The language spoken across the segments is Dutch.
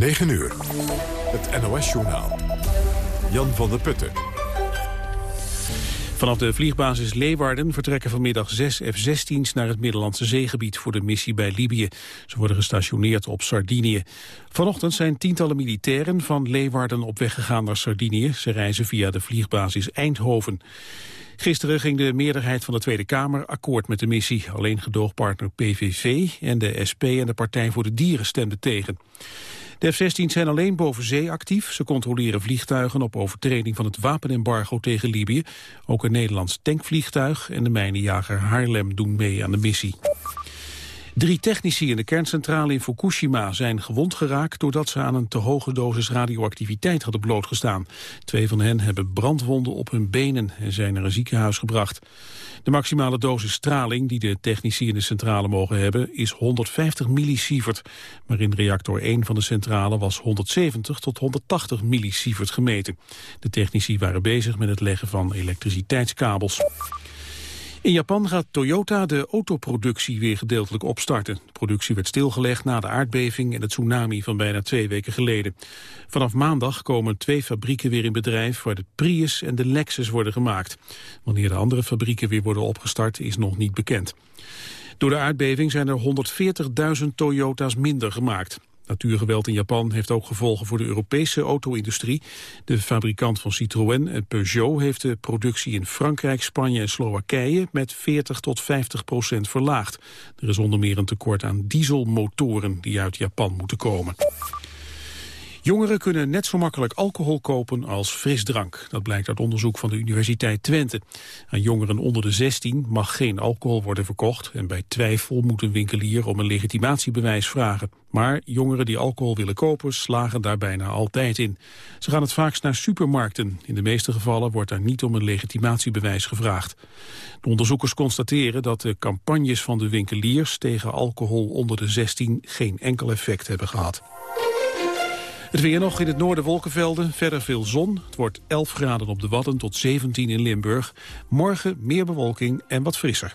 9 uur. Het NOS-journaal. Jan van der Putten. Vanaf de vliegbasis Leeuwarden vertrekken vanmiddag zes F-16's naar het Middellandse zeegebied voor de missie bij Libië. Ze worden gestationeerd op Sardinië. Vanochtend zijn tientallen militairen van Leeuwarden op weg gegaan naar Sardinië. Ze reizen via de vliegbasis Eindhoven. Gisteren ging de meerderheid van de Tweede Kamer akkoord met de missie. Alleen gedoogpartner PVV en de SP en de Partij voor de Dieren stemden tegen. De F-16 zijn alleen boven zee actief. Ze controleren vliegtuigen op overtreding van het wapenembargo tegen Libië. Ook een Nederlands tankvliegtuig en de mijnenjager Haarlem doen mee aan de missie. Drie technici in de kerncentrale in Fukushima zijn gewond geraakt doordat ze aan een te hoge dosis radioactiviteit hadden blootgestaan. Twee van hen hebben brandwonden op hun benen en zijn naar een ziekenhuis gebracht. De maximale dosis straling die de technici in de centrale mogen hebben is 150 millisievert. Maar in reactor 1 van de centrale was 170 tot 180 millisievert gemeten. De technici waren bezig met het leggen van elektriciteitskabels. In Japan gaat Toyota de autoproductie weer gedeeltelijk opstarten. De productie werd stilgelegd na de aardbeving en het tsunami van bijna twee weken geleden. Vanaf maandag komen twee fabrieken weer in bedrijf waar de Prius en de Lexus worden gemaakt. Wanneer de andere fabrieken weer worden opgestart is nog niet bekend. Door de aardbeving zijn er 140.000 Toyota's minder gemaakt. Natuurgeweld in Japan heeft ook gevolgen voor de Europese auto-industrie. De fabrikant van Citroën en Peugeot heeft de productie in Frankrijk, Spanje en Slowakije met 40 tot 50 procent verlaagd. Er is onder meer een tekort aan dieselmotoren die uit Japan moeten komen. Jongeren kunnen net zo makkelijk alcohol kopen als frisdrank. Dat blijkt uit onderzoek van de Universiteit Twente. Aan jongeren onder de 16 mag geen alcohol worden verkocht... en bij twijfel moet een winkelier om een legitimatiebewijs vragen. Maar jongeren die alcohol willen kopen slagen daar bijna altijd in. Ze gaan het vaakst naar supermarkten. In de meeste gevallen wordt daar niet om een legitimatiebewijs gevraagd. De onderzoekers constateren dat de campagnes van de winkeliers... tegen alcohol onder de 16 geen enkel effect hebben gehad. Het weer nog in het noorden wolkenvelden, verder veel zon. Het wordt 11 graden op de Wadden tot 17 in Limburg. Morgen meer bewolking en wat frisser.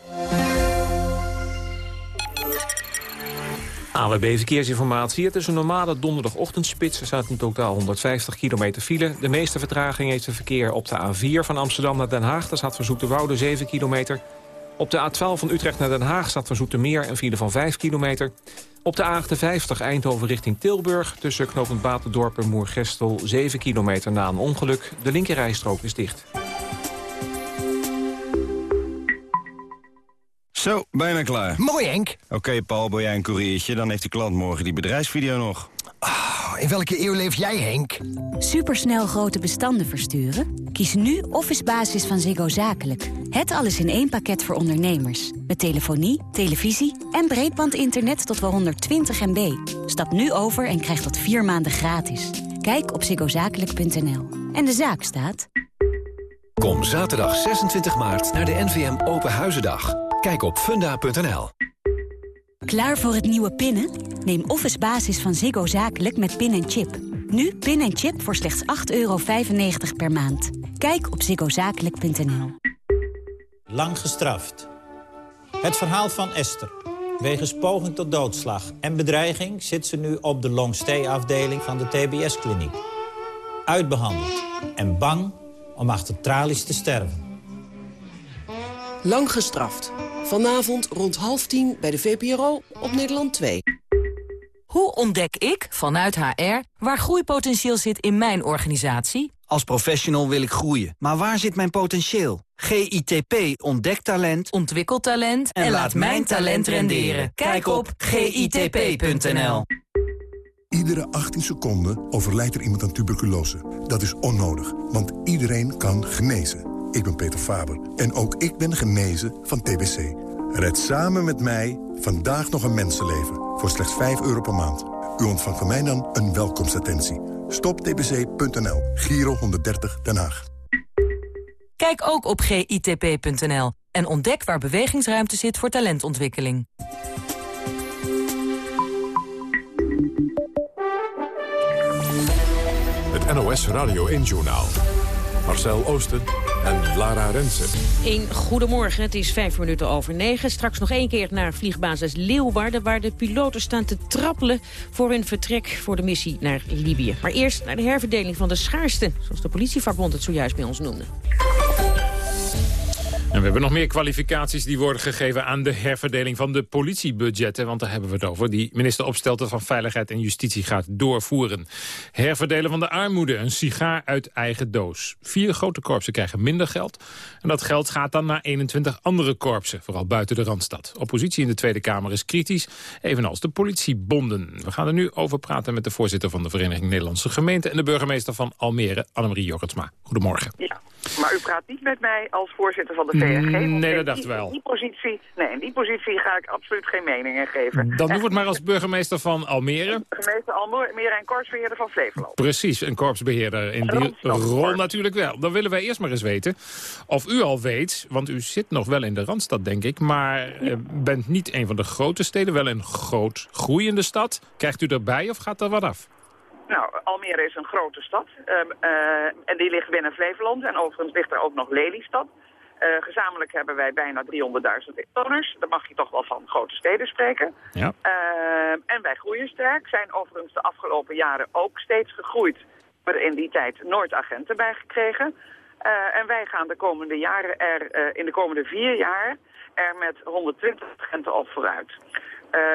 AWB Verkeersinformatie. Het is een normale donderdagochtendspits. Er staat in totaal 150 kilometer file. De meeste vertraging heeft het verkeer op de A4 van Amsterdam naar Den Haag. Daar staat voor Woude 7 kilometer. Op de A12 van Utrecht naar Den Haag staat voor Zoetermeer een file van 5 kilometer. Op de A58 Eindhoven richting Tilburg... tussen knooppunt Batendorp en Moergestel 7 kilometer na een ongeluk. De linkerrijstrook is dicht. Zo, bijna klaar. Mooi, Henk. Oké, Paul, ben jij een koeriertje? Dan heeft de klant morgen die bedrijfsvideo nog. Oh, in welke eeuw leef jij, Henk? Supersnel grote bestanden versturen? Kies nu Office Basis van Ziggo Zakelijk. Het alles in één pakket voor ondernemers. Met telefonie, televisie en breedbandinternet tot wel 120 MB. Stap nu over en krijg dat vier maanden gratis. Kijk op ziggozakelijk.nl. En de zaak staat... Kom zaterdag 26 maart naar de NVM Open Huizendag. Kijk op funda.nl. Klaar voor het nieuwe pinnen? Neem Office Basis van Ziggo Zakelijk met pin en chip. Nu pin en chip voor slechts 8,95 per maand. Kijk op ziggozakelijk.nl. Lang gestraft. Het verhaal van Esther. Wegens poging tot doodslag en bedreiging zit ze nu op de longstay-afdeling van de TBS-kliniek. Uitbehandeld en bang om achter tralies te sterven. Lang gestraft. Vanavond rond half tien bij de VPRO op Nederland 2. Hoe ontdek ik, vanuit HR, waar groeipotentieel zit in mijn organisatie? Als professional wil ik groeien, maar waar zit mijn potentieel? GITP ontdekt talent, ontwikkelt talent en, laat mijn talent renderen. Kijk op gitp.nl. Iedere 18 seconden overlijdt er iemand aan tuberculose. Dat is onnodig, want iedereen kan genezen. Ik ben Peter Faber en ook ik ben genezen van TBC. Red samen met mij vandaag nog een mensenleven voor slechts 5 euro per maand. U ontvangt van mij dan een welkomstattentie. Stoptbc.nl, Giro 130 Den Haag. Kijk ook op gitp.nl en ontdek waar bewegingsruimte zit voor talentontwikkeling. Het NOS Radio 1-journaal. Marcel Oosten en Lara Rensen. Een goedemorgen, het is vijf minuten over negen. Straks nog één keer naar vliegbasis Leeuwarden... waar de piloten staan te trappelen voor hun vertrek voor de missie naar Libië. Maar eerst naar de herverdeling van de schaarste... zoals de politievakbond het zojuist bij ons noemde. En we hebben nog meer kwalificaties die worden gegeven aan de herverdeling van de politiebudgetten. Want daar hebben we het over. Die minister Opstelten van Veiligheid en Justitie gaat doorvoeren. Herverdelen van de armoede, een sigaar uit eigen doos. Vier grote korpsen krijgen minder geld. En dat geld gaat dan naar 21 andere korpsen, vooral buiten de Randstad. Oppositie in de Tweede Kamer is kritisch, evenals de politiebonden. We gaan er nu over praten met de voorzitter van de Vereniging Nederlandse Gemeenten... en de burgemeester van Almere, Annemarie Jorritsma. Goedemorgen. Ja, maar u praat niet met mij als voorzitter van de VNG. Nee, dat dachten we wel. In die positie, nee, in die positie ga ik absoluut geen mening in geven. Dan doe het maar als burgemeester van Almere. Burgemeester Almere en korpsbeheerder van Flevoland. Precies, een korpsbeheerder in die rol natuurlijk wel. Dan willen wij eerst maar eens weten of u al weet, want u zit nog wel in de Randstad denk ik, maar eh, bent niet een van de grote steden, wel een groot groeiende stad. Krijgt u erbij of gaat er wat af? Nou, Almere is een grote stad um, uh, en die ligt binnen Flevoland en overigens ligt er ook nog Lelystad. Uh, gezamenlijk hebben wij bijna 300.000 inwoners. Dan mag je toch wel van grote steden spreken. Ja. Uh, en wij groeien sterk. Zijn overigens de afgelopen jaren ook steeds gegroeid. Hebben in die tijd nooit agenten bijgekregen. Uh, en wij gaan de komende jaren er, in de komende vier jaar er met 120 agenten op vooruit.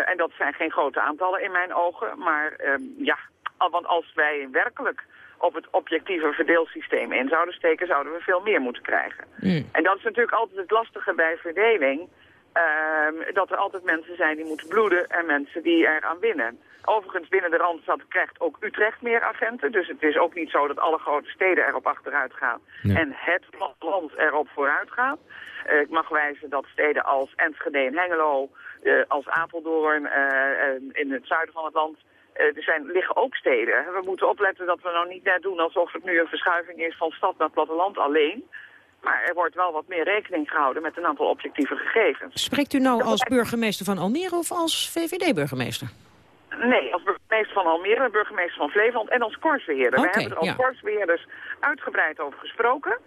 en dat zijn geen grote aantallen in mijn ogen. Maar ehm, ja, want als wij werkelijk op het objectieve verdeelsysteem in zouden steken, zouden we veel meer moeten krijgen. Mm. En dat is natuurlijk altijd het lastige bij verdeling. Uh, dat er altijd mensen zijn die moeten bloeden en mensen die eraan winnen. Overigens, binnen de Randstad krijgt ook Utrecht meer agenten. Dus het is ook niet zo dat alle grote steden erop achteruit gaan. Nee. En het land erop vooruit gaat. Uh, ik mag wijzen dat steden als Enschede en Hengelo, uh, als Apeldoorn, in het zuiden van het land... Uh, er zijn, liggen ook steden. We moeten opletten dat we nou niet net doen alsof het nu een verschuiving is van stad naar platteland alleen. Maar er wordt wel wat meer rekening gehouden met een aantal objectieve gegevens. Spreekt u nou als burgemeester van Almere of als VVD-burgemeester? Nee, als burgemeester van Almere, burgemeester van Flevoland en als korpsbeheerder. Okay, We hebben er als ja. korpsbeheerders uitgebreid over gesproken.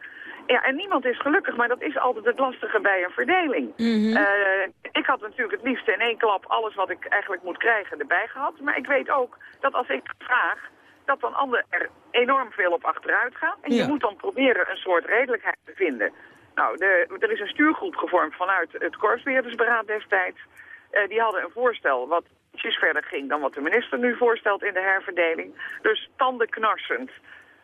Ja, en niemand is gelukkig, maar dat is altijd het lastige bij een verdeling. Mm -hmm. uh, ik had natuurlijk het liefst in één klap alles wat ik eigenlijk moet krijgen erbij gehad. Maar ik weet ook dat als ik vraag, dat dan anderen er enorm veel op achteruit gaan. En Ja. je moet dan proberen een soort redelijkheid te vinden. Nou, de, er is een stuurgroep gevormd vanuit het Korpsbeheerdersberaad destijds. Uh, die hadden een voorstel wat ietsjes verder ging dan wat de minister nu voorstelt in de herverdeling. Dus tandenknarsend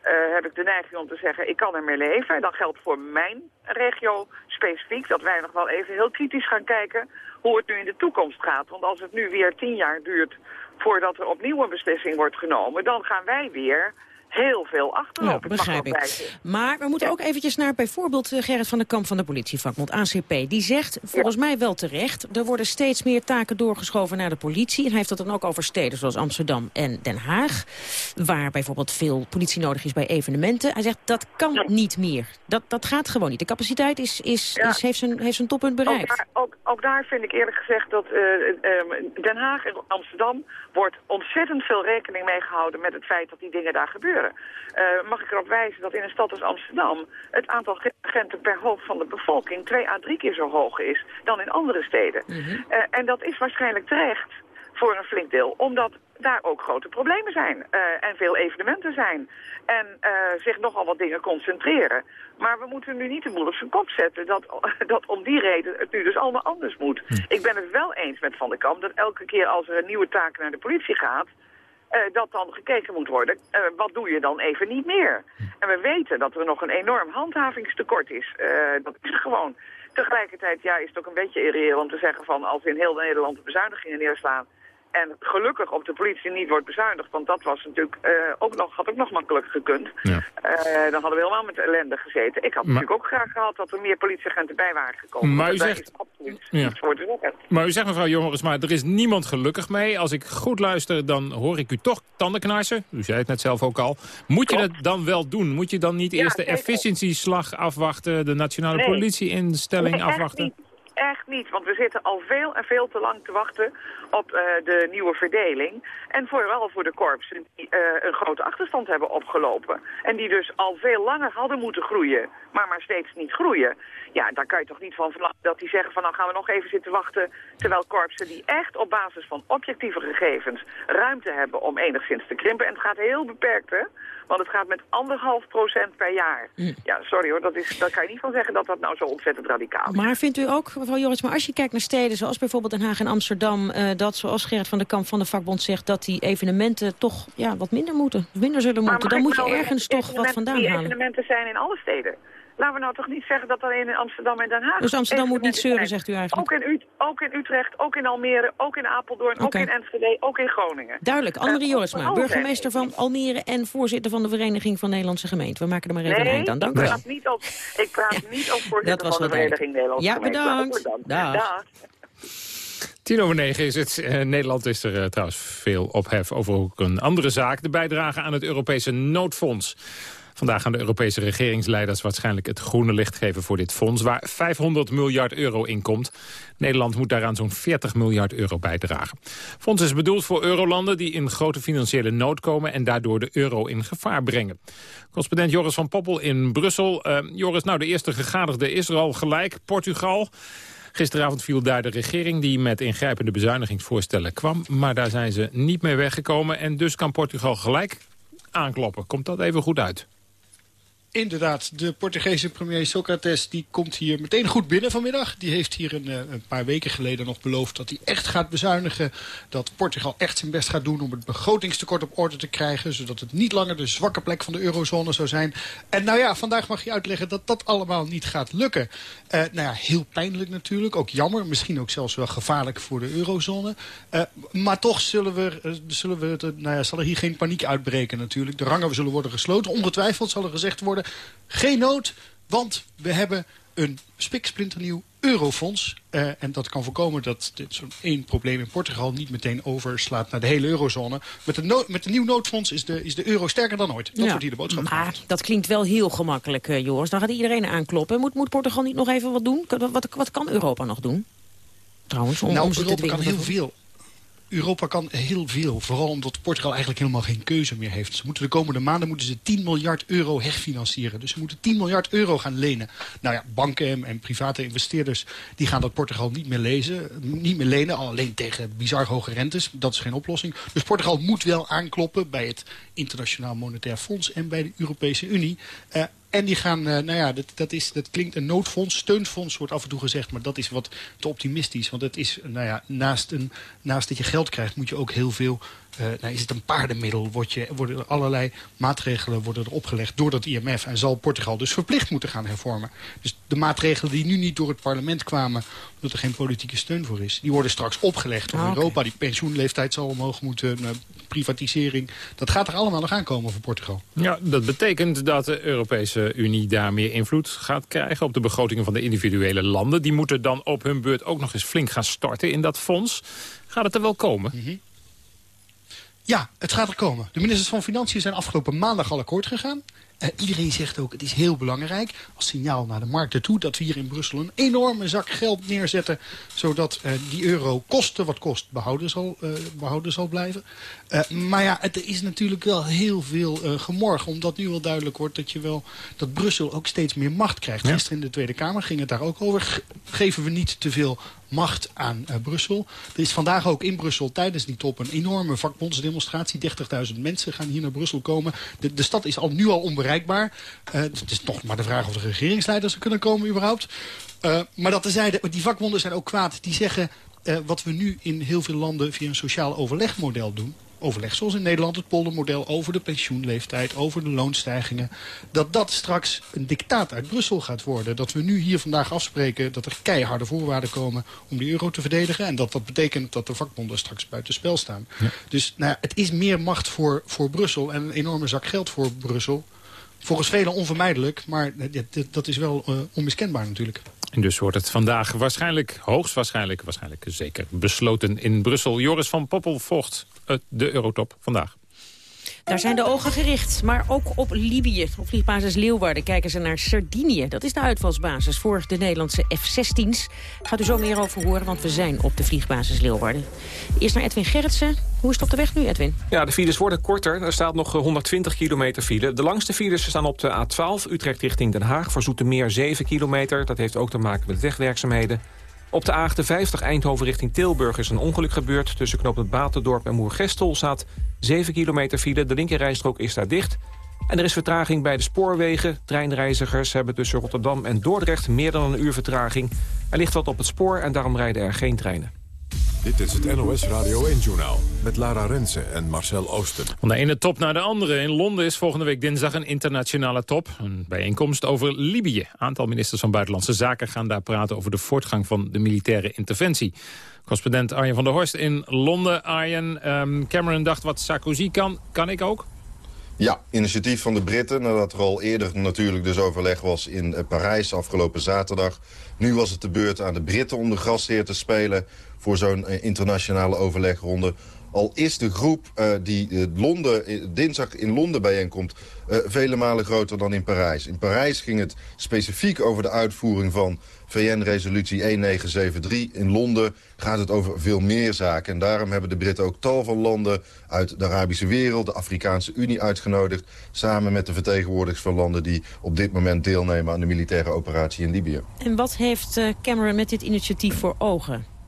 uh, heb ik de neiging om te zeggen, ik kan ermee leven. En dat geldt voor mijn regio specifiek, dat wij nog wel even heel kritisch gaan kijken hoe het nu in de toekomst gaat. Want als het nu weer tien jaar duurt voordat er opnieuw een beslissing wordt genomen, dan gaan wij weer heel veel achterop. Ja, begrijp ik. Maar we moeten ook eventjes naar bijvoorbeeld eh, Gerrit van der Kamp van de politievakbond ACP. Die zegt, volgens mij wel terecht, er worden steeds meer taken doorgeschoven naar de politie. En hij heeft het dan ook over steden zoals Amsterdam en Den Haag. Waar bijvoorbeeld veel politie nodig is bij evenementen. Hij zegt, dat kan niet meer. Dat, dat gaat gewoon niet. De capaciteit is, is, heeft, zijn, heeft zijn toppunt Ook bereikt. daar, ook, ook daar vind ik eerlijk gezegd dat eh, eh, Den Haag en Amsterdam wordt ontzettend veel rekening mee gehouden met het feit dat die dingen daar gebeuren. Eh, mag ik erop wijzen dat in een stad als Amsterdam het aantal agenten per hoofd van de bevolking twee à drie keer zo hoog is dan in andere steden. Eh, en dat is waarschijnlijk terecht voor een flink deel, omdat daar ook grote problemen zijn eh, en veel evenementen zijn. En zich nogal wat dingen concentreren. Maar we moeten nu niet de boel op zijn kop zetten dat, dat om die reden het nu dus allemaal anders moet. Ik ben het wel eens met Van der Kamp dat elke keer als er een nieuwe taak naar de politie gaat... eh, dat dan gekeken moet worden, eh, wat doe je dan even niet meer? En we weten dat er nog een enorm handhavingstekort is. Eh, dat is gewoon. Tegelijkertijd ja, is het ook een beetje irreëel om te zeggen van als in heel Nederland de bezuinigingen neerslaan en gelukkig op de politie niet wordt bezuinigd, want dat was natuurlijk eh, ook nog, had ook nog makkelijk gekund. Ja. Eh, dan hadden we helemaal met ellende gezeten. Ik had Maar- natuurlijk ook graag gehad dat er meer politieagenten bij waren gekomen. Maar u zegt- Ja. Maar u zegt mevrouw Jongeres, maar er is niemand gelukkig mee. Als ik goed luister, dan hoor ik u toch tandenknarsen. U zei het net zelf ook al. Moet je dat dan wel doen? Moet je dan niet Ja, eerst de efficiëntieslag afwachten... de nationale Nee. politieinstelling Nee, afwachten? niet. Echt niet, want we zitten al veel en veel te lang te wachten op eh, de nieuwe verdeling. En vooral voor de korpsen die uh, een grote achterstand hebben opgelopen. En die dus al veel langer hadden moeten groeien, maar maar steeds niet groeien. Ja, daar kan je toch niet van verlangen dat die zeggen van nou gaan we nog even zitten wachten. Terwijl korpsen die echt op basis van objectieve gegevens ruimte hebben om enigszins te krimpen. En het gaat heel beperkt hè. Want het gaat met anderhalf procent per jaar. Mm. Ja, sorry hoor, dat is, daar kan je niet van zeggen dat dat nou zo ontzettend radicaal is. Maar vindt u ook, mevrouw Joris, maar als je kijkt naar steden zoals bijvoorbeeld Den Haag en Amsterdam... Uh, dat zoals Gerrit van der Kamp van de vakbond zegt... dat die evenementen toch ja, wat minder moeten, minder zullen moeten... dan moet je ergens toch wat vandaan halen. Die evenementen zijn in alle steden. Laten we nou toch niet zeggen dat alleen in Amsterdam en Den Haag... Dus Amsterdam moet niet zeuren, zegt u eigenlijk? Ook in, Ut ook in Utrecht, ook in Almere, ook in Apeldoorn, okay. ook in Enschede, ook in Groningen. Duidelijk. Annemarie uh, Jorisma, burgemeester van Almere... en voorzitter van de Vereniging van Nederlandse Gemeenten. We maken er maar even nee, een eind aan. Dank u wel. Niet op, ik praat niet als voorzitter van de Vereniging Nederlandse ja, Gemeenten. Ja, bedankt. Dag. Dag. Tien over negen is het. Uh, Nederland is er uh, trouwens veel ophef over ook een andere zaak. De bijdrage aan het Europese noodfonds. Vandaag gaan de Europese regeringsleiders waarschijnlijk het groene licht geven voor dit fonds, waar 500 miljard euro in komt. Nederland moet daaraan zo'n 40 miljard euro bijdragen. Het fonds is bedoeld voor eurolanden die in grote financiële nood komen en daardoor de euro in gevaar brengen. Correspondent Joris van Poppel in Brussel. Uh, Joris, nou de eerste gegadigde is er al gelijk, Portugal. Gisteravond viel daar de regering die met ingrijpende bezuinigingsvoorstellen kwam. Maar daar zijn ze niet mee weggekomen en dus kan Portugal gelijk aankloppen. Komt dat even goed uit? Inderdaad, de Portugese premier Socrates die komt hier meteen goed binnen vanmiddag. Die heeft hier een, een, paar weken geleden nog beloofd dat hij echt gaat bezuinigen. Dat Portugal echt zijn best gaat doen om het begrotingstekort op orde te krijgen. Zodat het niet langer de zwakke plek van de eurozone zou zijn. En nou ja, vandaag mag je uitleggen dat dat allemaal niet gaat lukken. Uh, nou ja, heel pijnlijk natuurlijk. Ook jammer. Misschien ook zelfs wel gevaarlijk voor de eurozone. Uh, maar toch zullen we, zullen we nou ja, zal er hier geen paniek uitbreken natuurlijk. De rangen zullen worden gesloten. Ongetwijfeld zal er gezegd worden geen nood, want we hebben een spiksplinternieuw eurofonds. Uh, en dat kan voorkomen dat dit zo'n één probleem in Portugal niet meteen overslaat naar de hele eurozone. Met een, no met een nieuw noodfonds is de, is de euro sterker dan ooit. Dat ja, wordt hier de boodschap. Maar dat klinkt wel heel gemakkelijk, uh, Joris. Dan gaat iedereen aankloppen. Moet, moet Portugal niet nog even wat doen? Wat, wat kan Europa nog doen? Trouwens, om, nou, om Europa kan heel veel. Europa kan heel veel. Vooral omdat Portugal eigenlijk helemaal geen keuze meer heeft. Ze moeten de komende maanden moeten ze 10 miljard euro herfinancieren. Dus ze moeten 10 miljard euro gaan lenen. Nou ja, banken en private investeerders die gaan dat Portugal niet meer, lezen, niet meer lenen. Alleen tegen bizar hoge rentes. Dat is geen oplossing. Dus Portugal moet wel aankloppen bij het Internationaal Monetair Fonds en bij de Europese Unie. Uh, en die gaan, uh, nou ja, dat, dat, is, dat klinkt een noodfonds, steunfonds wordt af en toe gezegd, maar dat is wat te optimistisch. Want het is, nou ja, naast, een, naast dat je geld krijgt, moet je ook heel veel, uh, nou is het een paardenmiddel, wordt je, worden er allerlei maatregelen worden er opgelegd door dat IMF en zal Portugal dus verplicht moeten gaan hervormen. Dus de maatregelen die nu niet door het parlement kwamen, omdat er geen politieke steun voor is, die worden straks opgelegd door Ah. Europa. Die pensioenleeftijd zal omhoog moeten, uh, privatisering, dat gaat er allemaal nog aankomen voor Portugal. Ja, dat betekent dat de Europese Unie daar meer invloed gaat krijgen op de begrotingen van de individuele landen. Die moeten dan op hun beurt ook nog eens flink gaan storten in dat fonds. Gaat het er wel komen? Mhm. Ja, het gaat er komen. De ministers van Financiën zijn afgelopen maandag al akkoord gegaan. Uh, iedereen zegt ook, het is heel belangrijk als signaal naar de markten toe... dat we hier in Brussel een enorme zak geld neerzetten... zodat uh, die euro kosten wat kost behouden zal, uh, behouden zal blijven. maar ja, het is natuurlijk wel heel veel gemorgen... omdat nu wel duidelijk wordt dat, je wel, dat Brussel ook steeds meer macht krijgt. Ja. Gisteren in de Tweede Kamer ging het daar ook over. Ge geven we niet te veel macht aan uh, Brussel. Er is vandaag ook in Brussel tijdens die top een enorme vakbondsdemonstratie. 30.000 mensen gaan hier naar Brussel komen. De, de stad is al nu al onbereikbaar. Uh, het is nog maar de vraag of de regeringsleiders er kunnen komen überhaupt. Uh, maar dat tezijde, die vakbonden zijn ook kwaad. Die zeggen wat we nu in heel veel landen via een sociaal overlegmodel doen overleg, zoals in Nederland het poldermodel over de pensioenleeftijd, over de loonstijgingen, dat dat straks een dictaat uit Brussel gaat worden. Dat we nu hier vandaag afspreken dat er keiharde voorwaarden komen om de euro te verdedigen en dat dat betekent dat de vakbonden straks buitenspel staan. Ja. Dus nou het is meer macht voor, voor Brussel en een enorme zak geld voor Brussel. Volgens velen onvermijdelijk, maar dat is wel uh, onmiskenbaar natuurlijk. En dus wordt het vandaag waarschijnlijk, hoogstwaarschijnlijk, waarschijnlijk zeker besloten in Brussel. Joris van Poppel volgt de Eurotop vandaag. Daar zijn de ogen gericht, maar ook op Libië. Op vliegbasis Leeuwarden kijken ze naar Sardinië. Dat is de uitvalsbasis voor de Nederlandse F-16's. Gaat u zo meer over horen, want we zijn op de vliegbasis Leeuwarden. Eerst naar Edwin Gerritsen. Hoe is het op de weg nu, Edwin? Ja, de files worden korter. Er staat nog 120 kilometer file. De langste files staan op de A12, Utrecht richting Den Haag... voor Zoetermeer 7 kilometer. Dat heeft ook te maken met wegwerkzaamheden. Op de A58 Eindhoven richting Tilburg is een ongeluk gebeurd. Tussen knooppunt Batendorp en Moergestel staat 7 kilometer file. De linkerrijstrook is daar dicht. En er is vertraging bij de spoorwegen. Treinreizigers hebben tussen Rotterdam en Dordrecht meer dan een uur vertraging. Er ligt wat op het spoor en daarom rijden er geen treinen. Dit is het NOS Radio 1-journaal met Lara Rensen en Marcel Oosten. Van de ene top naar de andere. In Londen is volgende week dinsdag een internationale top. Een bijeenkomst over Libië. Aantal ministers van Buitenlandse Zaken gaan daar praten... over de voortgang van de militaire interventie. Correspondent Arjen van der Horst in Londen. Arjen, um, Cameron dacht wat Sarkozy kan, kan ik ook? Ja, initiatief van de Britten, nadat er al eerder natuurlijk dus overleg was in eh, Parijs afgelopen zaterdag. Nu was het de beurt aan de Britten om de gastheer te spelen voor zo'n eh, internationale overlegronde. Al is de groep uh, die Londen, dinsdag in Londen bijeenkomt... Uh, vele malen groter dan in Parijs. In Parijs ging het specifiek over de uitvoering van VN-resolutie 1973. In Londen gaat het over veel meer zaken. En daarom hebben de Britten ook tal van landen uit de Arabische wereld... de Afrikaanse Unie uitgenodigd... samen met de vertegenwoordigers van landen... die op dit moment deelnemen aan de militaire operatie in Libië. En wat heeft Cameron met dit initiatief voor ogen?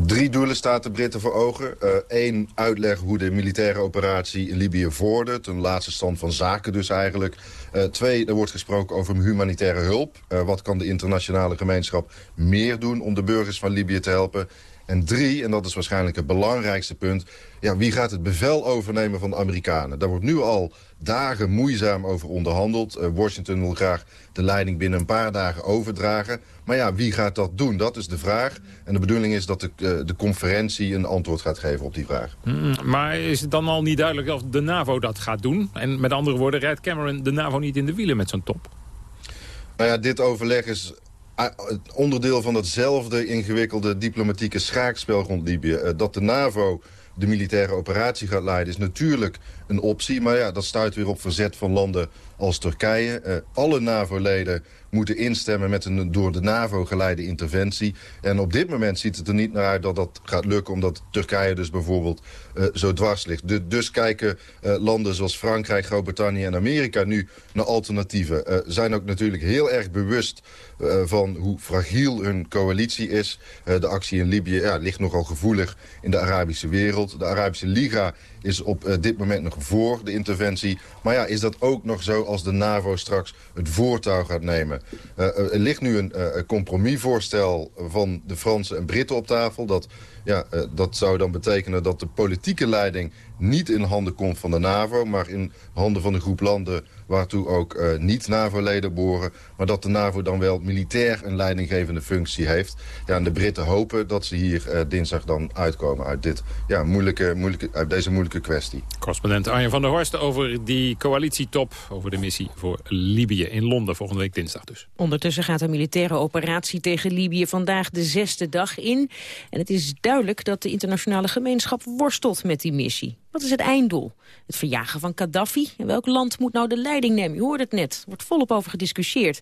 Drie doelen staat de Britten voor ogen. Eén, uh, uitleg hoe de militaire operatie in Libië vordert. Een laatste stand van zaken dus eigenlijk. Uh, twee, er wordt gesproken over humanitaire hulp. Uh, wat kan de internationale gemeenschap meer doen om de burgers van Libië te helpen? En drie, en dat is waarschijnlijk het belangrijkste punt... Ja, wie gaat het bevel overnemen van de Amerikanen? Daar wordt nu al dagen moeizaam over onderhandeld. Uh, Washington wil graag de leiding binnen een paar dagen overdragen. Maar ja, wie gaat dat doen? Dat is de vraag. En de bedoeling is dat de, uh, de conferentie een antwoord gaat geven op die vraag. Mm, maar is het dan al niet duidelijk of de NAVO dat gaat doen? En met andere woorden, rijdt Cameron de NAVO niet in de wielen met zo'n top? Nou ja, dit overleg is onderdeel van hetzelfde ingewikkelde diplomatieke schaakspel rond Libië. Uh, dat de NAVO de militaire operatie gaat leiden is natuurlijk een optie. Maar ja, dat stuit weer op verzet van landen als Turkije. Uh, alle NAVO-leden moeten instemmen met een door de NAVO geleide interventie. En op dit moment ziet het er niet naar uit dat dat gaat lukken... omdat Turkije dus bijvoorbeeld uh, zo dwars ligt. De, dus kijken uh, landen zoals Frankrijk, Groot-Brittannië en Amerika nu naar alternatieven. Uh, zijn ook natuurlijk heel erg bewust van hoe fragiel hun coalitie is. de actie in Libië ja, ligt nogal gevoelig in de Arabische wereld. De Arabische Liga is op dit moment nog voor de interventie. Maar ja, is dat ook nog zo als de NAVO straks het voortouw gaat nemen? Uh, er ligt nu een uh, compromisvoorstel van de Fransen en Britten op tafel. Dat, ja, dat zou dan betekenen dat de politieke leiding niet in handen komt van de NAVO... maar in handen van een groep landen waartoe ook uh, niet-NAVO-leden behoren... maar dat de NAVO dan wel militair een leidinggevende functie heeft. Ja, en de Britten hopen dat ze hier uh, dinsdag dan uitkomen uit, dit, ja, moeilijke, moeilijke, uit deze moeilijke kwestie. Correspondent Arjen van der Horst over die coalitietop... over de missie voor Libië in Londen volgende week dinsdag dus. Ondertussen gaat de militaire operatie tegen Libië vandaag de zesde dag in. En het is duidelijk dat de internationale gemeenschap worstelt met die missie. Wat is het einddoel? Het verjagen van Gaddafi? En welk land moet nou de leiding nemen? Je hoorde het net. Er wordt volop over gediscussieerd.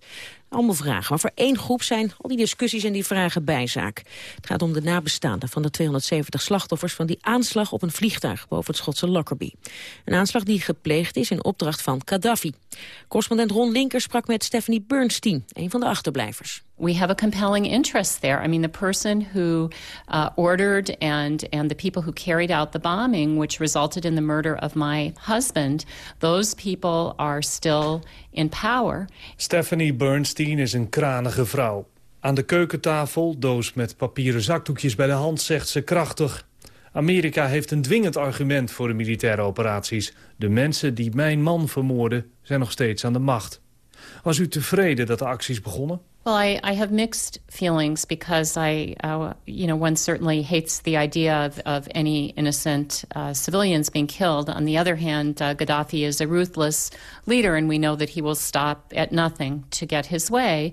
Allemaal vragen. Maar voor één groep zijn al die discussies en die vragen bijzaak. Het gaat om de nabestaanden van de 270 slachtoffers... van die aanslag op een vliegtuig boven het Schotse Lockerbie. Een aanslag die gepleegd is in opdracht van Gaddafi. Correspondent Ron Linker sprak met Stephanie Bernstein, een van de achterblijvers. We have a compelling interest there. I mean, the person who uh, ordered and and the people who carried out the bombing, which resulted in the murder of my husband, those people are still in power. Stephanie Bernstein is een kranige vrouw. Aan de keukentafel, doos met papieren zakdoekjes bij de hand, zegt ze krachtig... Amerika heeft een dwingend argument voor de militaire operaties. De mensen die mijn man vermoorden zijn nog steeds aan de macht. Was u tevreden dat de acties begonnen? Well, I, I have mixed feelings because I, uh, you know, one certainly hates the idea of, of any innocent uh, civilians being killed. On the other hand, uh, Gaddafi is a ruthless leader, and we know that he will stop at nothing to get his way,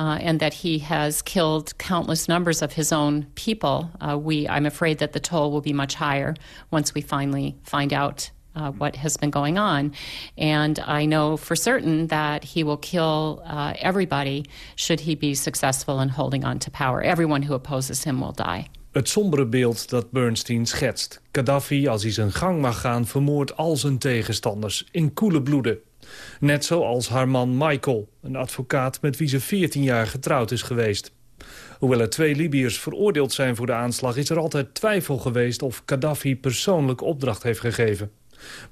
uh, and that he has killed countless numbers of his own people. Uh, we, I'm afraid that the toll will be much higher once we finally find out uh, what has been going on. And I know for certain that he will kill uh, everybody should he be successful in holding on to power. Everyone who opposes him will die. Het sombere beeld dat Bernstein schetst. Gaddafi, als hij zijn gang mag gaan, vermoordt al zijn tegenstanders in koele bloeden. Net zoals haar man Michael, een advocaat met wie ze 14 jaar getrouwd is geweest. Hoewel er twee Libiërs veroordeeld zijn voor de aanslag... is er altijd twijfel geweest of Gaddafi persoonlijk opdracht heeft gegeven.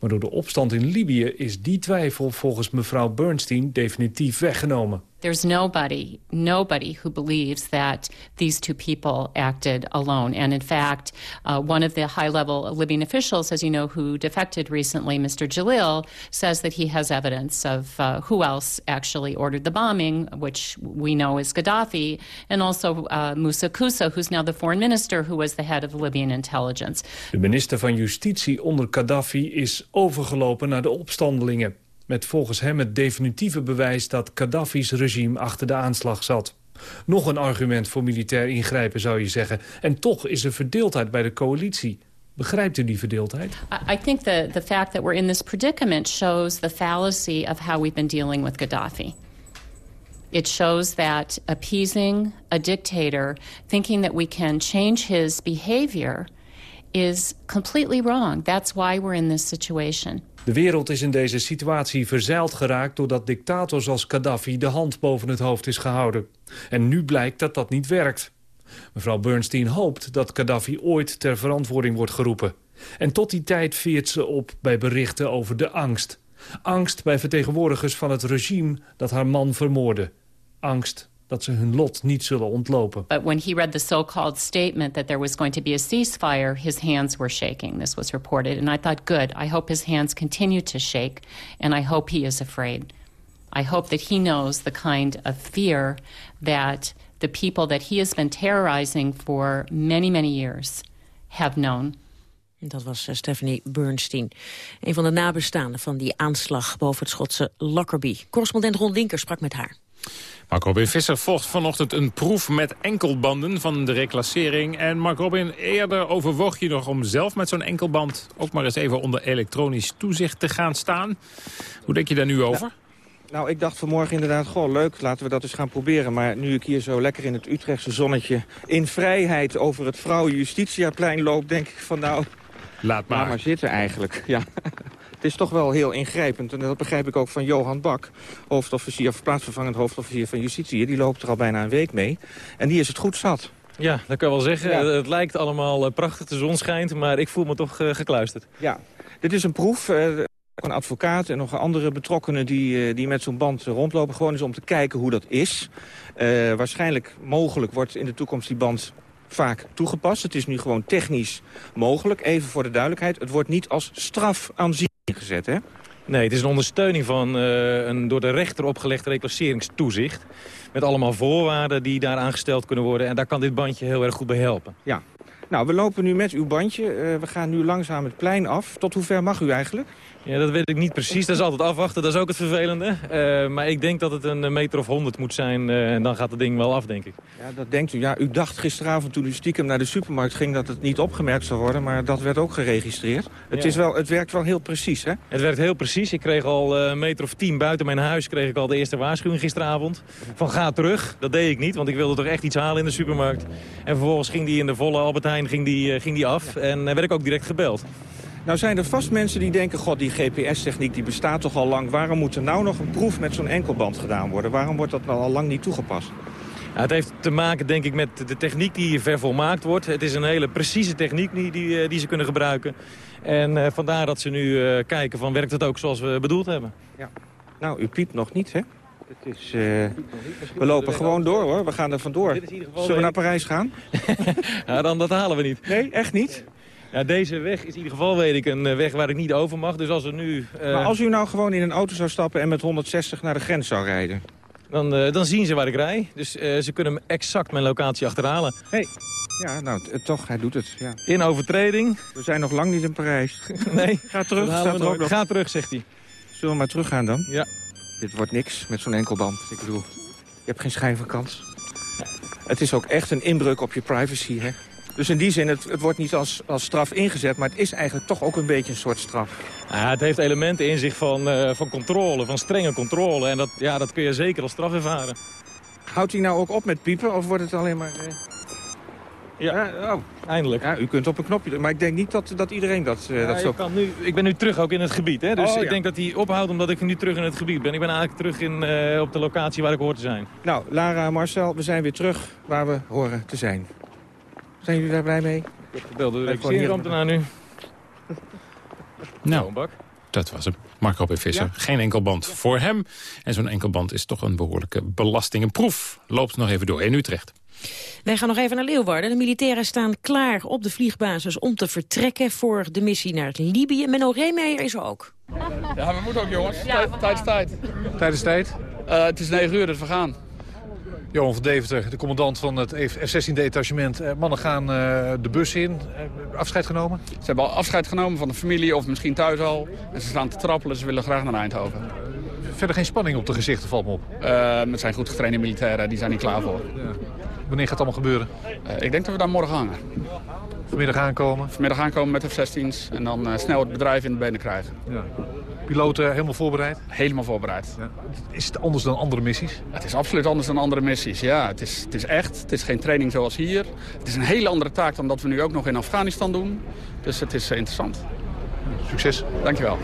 Maar door de opstand in Libië is die twijfel volgens mevrouw Bernstein definitief weggenomen. There's nobody, nobody who believes that these two people acted alone. And in fact, uh, one of the high level Libyan officials, as you know, who defected recently, Mr. Jalil, says that he has evidence of uh, who else actually ordered the bombing, which we know is Gaddafi, and also uh, Musa Kusa, who's now the foreign minister, who was the head of Libyan intelligence. De minister van Justitie onder Gaddafi is overgelopen naar de opstandelingen met volgens hem het definitieve bewijs dat Gaddafi's regime achter de aanslag zat. Nog een argument voor militair ingrijpen zou je zeggen. En toch is er verdeeldheid bij de coalitie. Begrijpt u die verdeeldheid? I think the, the fact that we're in this predicament shows the fallacy of how we've been dealing with Gaddafi. It shows that appeasing a dictator, thinking that we can change his behavior, is completely wrong. That's why we're in this situation. De wereld is in deze situatie verzeild geraakt... doordat dictators als Gaddafi de hand boven het hoofd is gehouden. En nu blijkt dat dat niet werkt. Mevrouw Bernstein hoopt dat Gaddafi ooit ter verantwoording wordt geroepen. En tot die tijd veert ze op bij berichten over de angst. Angst bij vertegenwoordigers van het regime dat haar man vermoordde. Angst dat ze hun lot niet zullen ontlopen. But when he read the so-called statement that there was going to be a ceasefire, his hands were shaking. This was reported. And I thought, good, I hope his hands continue to shake, and I hope he is afraid. I hope that he knows the kind of fear that the people that he has been terrorizing for many, many years have known. Dat was Stephanie Bernstein, een van de nabestaanden van die aanslag boven het Schotse Lockerbie. Correspondent Ron Linker sprak met haar. Mark Robin Visser volgt vanochtend een proef met enkelbanden van de reclassering. En Mark Robin, eerder overwoog je nog om zelf met zo'n enkelband... ook maar eens even onder elektronisch toezicht te gaan staan. Hoe denk je daar nu over? Nou, ik dacht vanmorgen inderdaad, goh, leuk, laten we dat eens gaan proberen. Maar nu ik hier zo lekker in het Utrechtse zonnetje... in vrijheid over het Vrouwen Justitiaplein loop, denk ik van nou... Laat maar. Laat maar zitten eigenlijk, ja. Is toch wel heel ingrijpend. En dat begrijp ik ook van Johan Bak, hoofdofficier of plaatsvervangend hoofdofficier van Justitie. Die loopt er al bijna een week mee. En die is het goed zat. Ja, dat kan je wel zeggen. Het lijkt allemaal prachtig, de zon schijnt, maar ik voel me toch gekluisterd. Ja, dit is een proef. Een advocaat en nog andere betrokkenen die, die met zo'n band rondlopen. Gewoon eens om te kijken hoe dat is. Uh, waarschijnlijk mogelijk wordt in de toekomst die band vaak toegepast. Het is nu gewoon technisch mogelijk. Even voor de duidelijkheid, het wordt niet als straf aanzien gezet, hè? Nee, het is een ondersteuning van uh, een door de rechter opgelegd reclasseringstoezicht. Met allemaal voorwaarden die daar aangesteld kunnen worden. En daar kan dit bandje heel erg goed bij helpen. Ja. Nou, we lopen nu met uw bandje. Uh, we gaan nu langzaam het plein af. Tot hoe ver mag u eigenlijk? Ja, dat weet ik niet precies. Dat is altijd afwachten. Dat is ook het vervelende. Uh, maar ik denk dat het een meter of honderd moet zijn. Uh, en dan gaat het ding wel af, denk ik. Ja, dat denkt u. Ja, u dacht gisteravond toen u stiekem naar de supermarkt ging... dat het niet opgemerkt zou worden. Maar dat werd ook geregistreerd. Het, Ja. is wel, het werkt wel heel precies, hè? Het werkt heel precies. Ik kreeg al eh, een meter of tien buiten mijn huis... kreeg ik al de eerste waarschuwing gisteravond. Van ga terug. Dat deed ik niet, want ik wilde toch echt iets halen in de supermarkt. En vervolgens ging die in de volle Albert Heijn ging die, eh, ging die af. En uh, werd ik ook direct gebeld. Nou zijn er vast mensen die denken... god, die GPS-techniek die bestaat toch al lang. Waarom moet er nou nog een proef met zo'n enkelband gedaan worden? Waarom wordt dat nou al lang niet toegepast? Ja, het heeft te maken denk ik met de techniek die hier vervolmaakt wordt. Het is een hele precieze techniek die, die, eh, die ze kunnen gebruiken. En uh, vandaar dat ze nu uh, kijken van werkt het ook zoals we bedoeld hebben. Ja. Nou, u piept nog niet, hè? Het is, uh, we lopen gewoon door, hoor. We gaan er vandoor. Zullen we naar Parijs gaan? ja, dan dat halen we niet. Nee, echt niet? Ja, deze weg is in ieder geval, weet ik, een weg waar ik niet over mag. Dus als we nu... Uh... Maar als u nou gewoon in een auto zou stappen en met 160 naar de grens zou rijden? Dan, uh, dan zien ze waar ik rij. Dus uh, ze kunnen exact mijn locatie achterhalen. Hey. Ja, nou, toch, hij doet het. Ja. In overtreding. We zijn nog lang niet in Parijs. nee. Ga terug, staat er ook nog. Ga terug, zegt hij. Zullen we maar teruggaan dan? Ja. Dit wordt niks met zo'n enkelband. Ik bedoel, je hebt geen schijn van kans. Het is ook echt een inbreuk op je privacy, hè? Dus in die zin, het, het wordt niet als, als straf ingezet... maar het is eigenlijk toch ook een beetje een soort straf. Ja, het heeft elementen in zich van, uh, van controle, van strenge controle. En dat, ja, dat kun je zeker als straf ervaren. Houdt hij nou ook op met piepen of wordt het alleen maar... Uh... Ja, oh. eindelijk. Ja, u kunt op een knopje, maar ik denk niet dat, dat iedereen dat, uh, ja, dat zo... Kan nu, ik ben nu terug ook in het gebied, hè? dus oh, ik denk dat hij ophoudt omdat ik nu terug in het gebied ben. Ik ben eigenlijk terug in, uh, op de locatie waar ik hoor te zijn. Nou, Lara, Marcel, we zijn weer terug waar we horen te zijn. Zijn jullie daar blij mee? Ik heb de regisseur nu. Nou, dat was hem. Marco B. Visser. Ja? Geen enkelband voor hem. En zo'n enkelband is toch een behoorlijke belasting. Een proef loopt nog even door in Utrecht. Wij gaan nog even naar Leeuwarden. De militairen staan klaar op de vliegbasis om te vertrekken voor de missie naar Libië. Menno Reemeijer is er ook. Ja, we moeten ook jongens. Ja, Tijd is tijd. Tijdens tijd? Uh, het is negen uur dat we gaan. Johan van Deventer, de commandant van het F-16-detachement. Eh, mannen gaan uh, de bus in. Uh, afscheid genomen? Ze hebben al afscheid genomen van de familie of misschien thuis al. En ze staan te trappelen, ze willen graag naar Eindhoven. Verder geen spanning op de gezichten, valt me op. het zijn goed getrainde militairen, die zijn niet klaar voor. Ja. Wanneer gaat het allemaal gebeuren? ik denk dat we daar morgen hangen. Vanmiddag aankomen? Vanmiddag aankomen met F-16's en dan snel het bedrijf in de benen krijgen. Ja. Piloten helemaal voorbereid? Helemaal voorbereid. Ja. Is het anders dan andere missies? Het is absoluut anders dan andere missies, ja. Het is, het is echt, het is geen training zoals hier. Het is een hele andere taak dan dat we nu ook nog in Afghanistan doen. Dus het is uh, interessant. Succes. Dankjewel.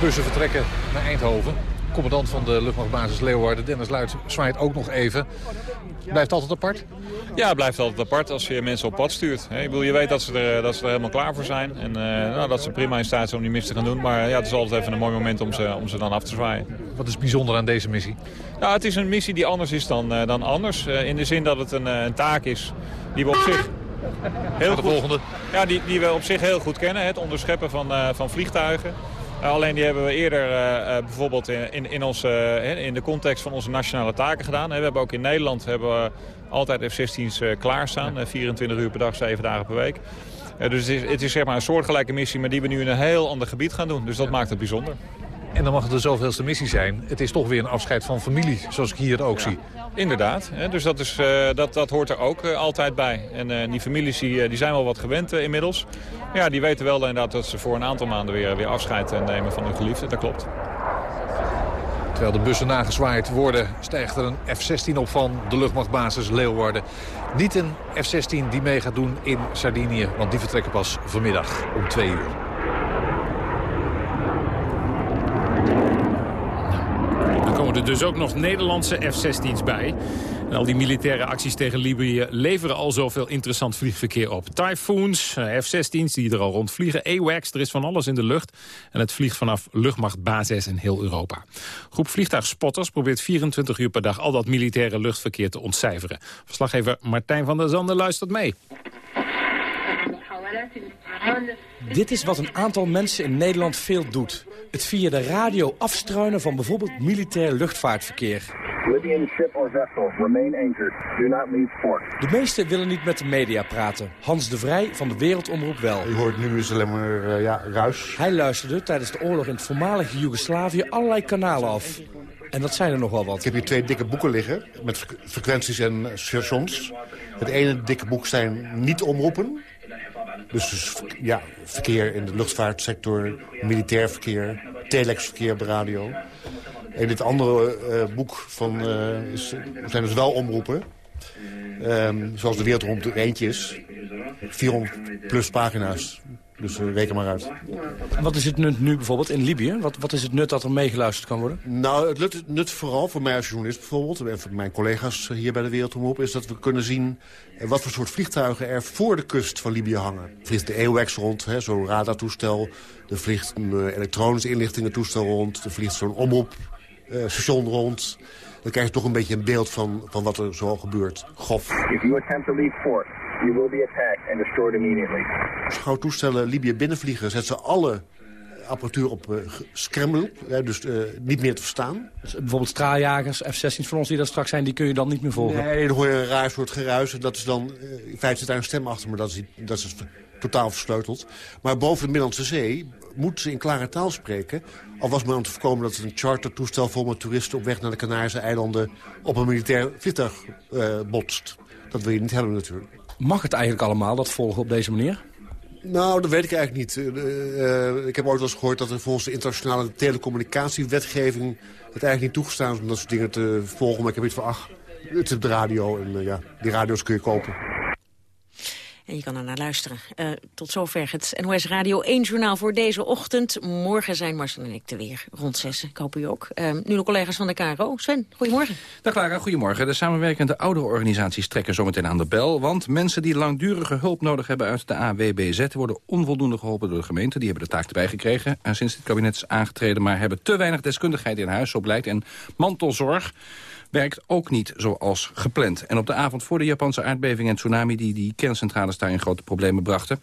Bussen vertrekken naar Eindhoven. Commandant van de luchtmachtbasis Leeuwarden, Dennis Luit, zwaait ook nog even. Blijft altijd apart? Ja, het blijft altijd apart als je mensen op pad stuurt. Ik bedoel, je weet dat ze, er, dat ze er helemaal klaar voor zijn. En uh, nou, dat ze prima in staat zijn om die mis te gaan doen. Maar ja, het is altijd even een mooi moment om ze, om ze dan af te zwaaien. Wat is bijzonder aan deze missie? Nou, het is een missie die anders is dan, uh, dan anders. Uh, in de zin dat het een, een taak is die we op zich... Heel de volgende. Ja, die, die we op zich heel goed kennen. Het onderscheppen van, van vliegtuigen. Uh, alleen die hebben we eerder uh, uh, bijvoorbeeld in, in, onze, in de context van onze nationale taken gedaan. We hebben ook in Nederland hebben we altijd F-16's klaarstaan. 24 uur per dag, 7 dagen per week. dus het is, het is zeg maar een soortgelijke missie, maar die we nu in een heel ander gebied gaan doen. Dus dat maakt het bijzonder. En dan mag het de zoveelste missie zijn. Het is toch weer een afscheid van familie, zoals ik hier ook ja. zie. Inderdaad, hè, dus dat, is, uh, dat, dat hoort er ook uh, altijd bij. En uh, die families die, die zijn wel wat gewend inmiddels. Ja, die weten wel inderdaad dat ze voor een aantal maanden weer, weer afscheid nemen van hun geliefde. Dat klopt. Terwijl de bussen nagezwaaid worden, stijgt er een F-16 op van de luchtmachtbasis Leeuwarden. Niet een F-16 die mee gaat doen in Sardinië, want die vertrekken pas vanmiddag om twee uur. Er dus ook nog Nederlandse F-16's bij. En al die militaire acties tegen Libië leveren al zoveel interessant vliegverkeer op. Typhoons, eh, F-16's die er al rondvliegen, AWACS, er is van alles in de lucht. En het vliegt vanaf luchtmachtbasis in heel Europa. Groep vliegtuigspotters probeert 24 uur per dag al dat militaire luchtverkeer te ontcijferen. Verslaggever Martijn van der Zanden luistert mee. Dit is wat een aantal mensen in Nederland veel doet. Het via de radio afstruinen van bijvoorbeeld militair luchtvaartverkeer. De meesten willen niet met de media praten. Hans de Vrij van de Wereldomroep wel. Je hoort nu dus alleen maar uh, ja, ruis. Hij luisterde tijdens de oorlog in het voormalige Joegoslavië allerlei kanalen af. En dat zijn er nog wel wat. Ik heb hier twee dikke boeken liggen met frequenties en stations. Het ene dikke boek zijn niet-omroepen. Dus, dus ja, verkeer in de luchtvaartsector, militair verkeer, telexverkeer op de radio. En dit andere uh, boek van, is, zijn dus wel omroepen. Um, zoals de wereld rond eentje is. 400 plus pagina's. Dus uh, reken maar uit. Wat is het nut nu bijvoorbeeld in Libië? Wat, wat is het nut dat er meegeluisterd kan worden? Nou, het nut, nut, vooral voor mij als journalist bijvoorbeeld... en voor mijn collega's hier bij de Wereldomroep... is dat we kunnen zien wat voor soort vliegtuigen er voor de kust van Libië hangen. Er vliegt de EOX rond, zo'n radartoestel. Er vliegt een uh, elektronische inlichtingentoestel rond. Er vliegt zo'n omroepstation uh, rond. Dan krijg je toch een beetje een beeld van, van wat er zoal gebeurt. Gof. If you attempt to leave port, you will be attacked and destroyed immediately. Als gauw toestellen Libië binnenvliegen, zetten ze alle apparatuur op uh, scramble, dus uh, niet meer te verstaan. Dus bijvoorbeeld straaljagers, F-16's van ons die er straks zijn, die kun je dan niet meer volgen? Nee, dan hoor je een raar soort geruis. Dat is dan, uh, in feite zit daar een stem achter, maar dat is, dat is totaal versleuteld. Maar boven de Middellandse Zee moeten ze in klare taal spreken. Al was maar om te voorkomen dat een chartertoestel vol met toeristen... op weg naar de Canarische eilanden op een militair vliegtuig uh, botst. Dat wil je niet hebben natuurlijk. Mag het eigenlijk allemaal, dat volgen op deze manier? Nou, dat weet ik eigenlijk niet. Uh, uh, ik heb ooit wel eens gehoord dat er volgens de internationale telecommunicatiewetgeving... het eigenlijk niet toegestaan is om dat soort dingen te volgen. Maar ik heb iets van, ach, het is op de radio en ja, die radio's kun je kopen. En je kan er naar luisteren. Uh, tot zover het NOS Radio 1-journaal voor deze ochtend. Morgen zijn Marcel en ik te weer rond zessen. Ik hoop u ook. Uh, nu de collega's van de KRO. Sven, goedemorgen. Dag Lara, goedemorgen. De samenwerkende ouderorganisaties trekken zometeen aan de bel. Want mensen die langdurige hulp nodig hebben uit de AWBZ... worden onvoldoende geholpen door de gemeente. Die hebben de taak erbij gekregen uh, sinds dit kabinet is aangetreden... maar hebben te weinig deskundigheid in huis, zo blijkt. En mantelzorg werkt ook niet zoals gepland. En op de avond voor de Japanse aardbeving en tsunami... die die kerncentrales daar in grote problemen brachten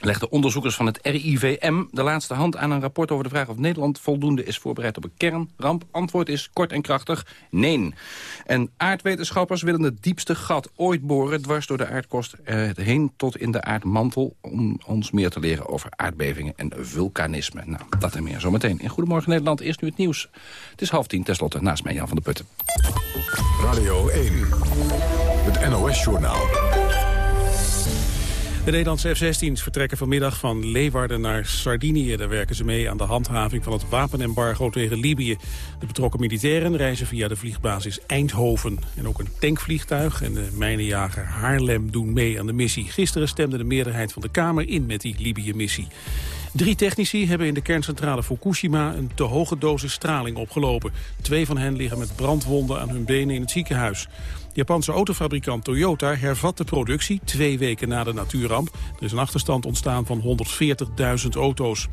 legden onderzoekers van het RIVM de laatste hand aan een rapport over de vraag of Nederland voldoende is voorbereid op een kernramp. Antwoord is kort en krachtig, nee. En aardwetenschappers willen het diepste gat ooit boren dwars door de aardkost eh, heen tot in de aardmantel om ons meer te leren over aardbevingen en vulkanisme. Nou, dat en meer zometeen. In Goedemorgen Nederland, eerst nu het nieuws. Het is half tien, tenslotte, naast mij Jan van der Putten. Radio 1, het NOS-journaal. De Nederlandse F-16's vertrekken vanmiddag van Leeuwarden naar Sardinië. Daar werken ze mee aan de handhaving van het wapenembargo tegen Libië. De betrokken militairen reizen via de vliegbasis Eindhoven. En ook een tankvliegtuig en de mijnenjager Haarlem doen mee aan de missie. Gisteren stemde de meerderheid van de Kamer in met die Libië-missie. Drie technici hebben in de kerncentrale Fukushima een te hoge dosis straling opgelopen. Twee van hen liggen met brandwonden aan hun benen in het ziekenhuis. Japanse autofabrikant Toyota hervat de productie twee weken na de natuurramp. Er is een achterstand ontstaan van 140.000 auto's.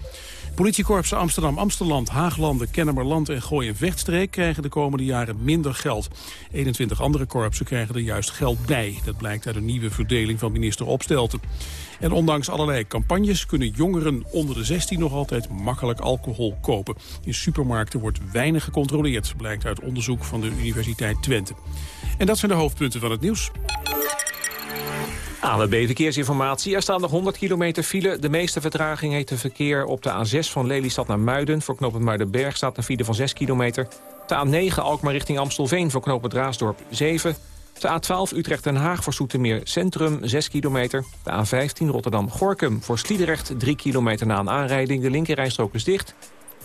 Politiekorpsen Amsterdam-Amsteland, Haaglanden, Kennemerland en Gooi- en Vechtstreek krijgen de komende jaren minder geld. 21 andere korpsen krijgen er juist geld bij. Dat blijkt uit een nieuwe verdeling van minister Opstelten. En ondanks allerlei campagnes kunnen jongeren onder de 16 nog altijd makkelijk alcohol kopen. In supermarkten wordt weinig gecontroleerd, blijkt uit onderzoek van de Universiteit Twente. En dat zijn de hoofdpunten van het nieuws. ANWB Verkeersinformatie. Er staan nog 100 kilometer file. De meeste vertraging heeft de verkeer op de A6 van Lelystad naar Muiden. Voor knooppunt Muidenberg staat een file van 6 kilometer. De A9 Alkmaar richting Amstelveen voor knooppunt Raasdorp 7. De A12 Utrecht-Den Haag voor Soetermeer Centrum 6 kilometer. De A15 Rotterdam-Gorkum voor Sliedrecht 3 kilometer na een aanrijding. De linkerrijstrook is dicht.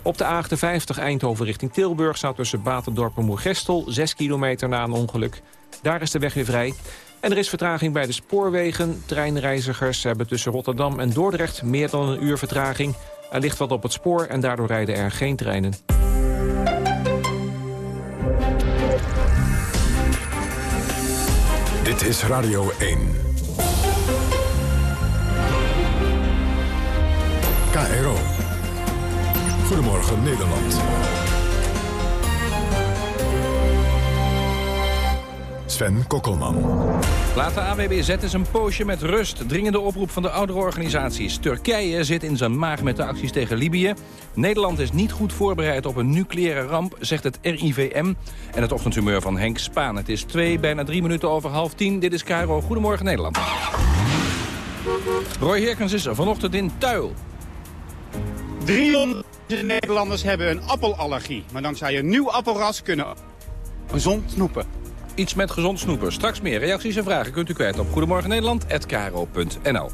Op de A58 Eindhoven richting Tilburg staat tussen Batendorp en Moergestel 6 kilometer na een ongeluk. Daar is de weg weer vrij. En er is vertraging bij de spoorwegen. Treinreizigers hebben tussen Rotterdam en Dordrecht meer dan een uur vertraging. Er ligt wat op het spoor en daardoor rijden er geen treinen. Dit is Radio 1. KRO. Goedemorgen Nederland. Sven Kokkelman. Laat de AWBZ eens een poosje met rust. Dringende oproep van de oudere organisaties. Turkije zit in zijn maag met de acties tegen Libië. Nederland is niet goed voorbereid op een nucleaire ramp, zegt het RIVM. En het ochtendhumeur van Henk Spaan. Het is twee, bijna drie minuten over half tien. Dit is Cairo. Goedemorgen Nederland. Roy Herkens is er vanochtend in Tuil. 300 Nederlanders hebben een appelallergie. Maar dankzij een nieuw appelras kunnen gezond snoepen. Iets met gezond snoepen. Straks meer reacties en vragen kunt u kwijt op Goedemorgen Nederland@karo.nl.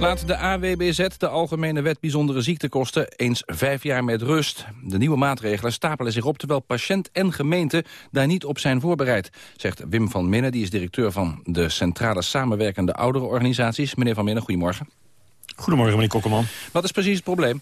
Laat de AWBZ, de Algemene Wet Bijzondere Ziektekosten, eens vijf jaar met rust. De nieuwe maatregelen stapelen zich op terwijl patiënt en gemeente daar niet op zijn voorbereid, zegt Wim van Minnen, die is directeur van de Centrale Samenwerkende Ouderenorganisaties. Meneer van Minnen, goedemorgen. Goedemorgen, meneer Kokkelman. Wat is precies het probleem?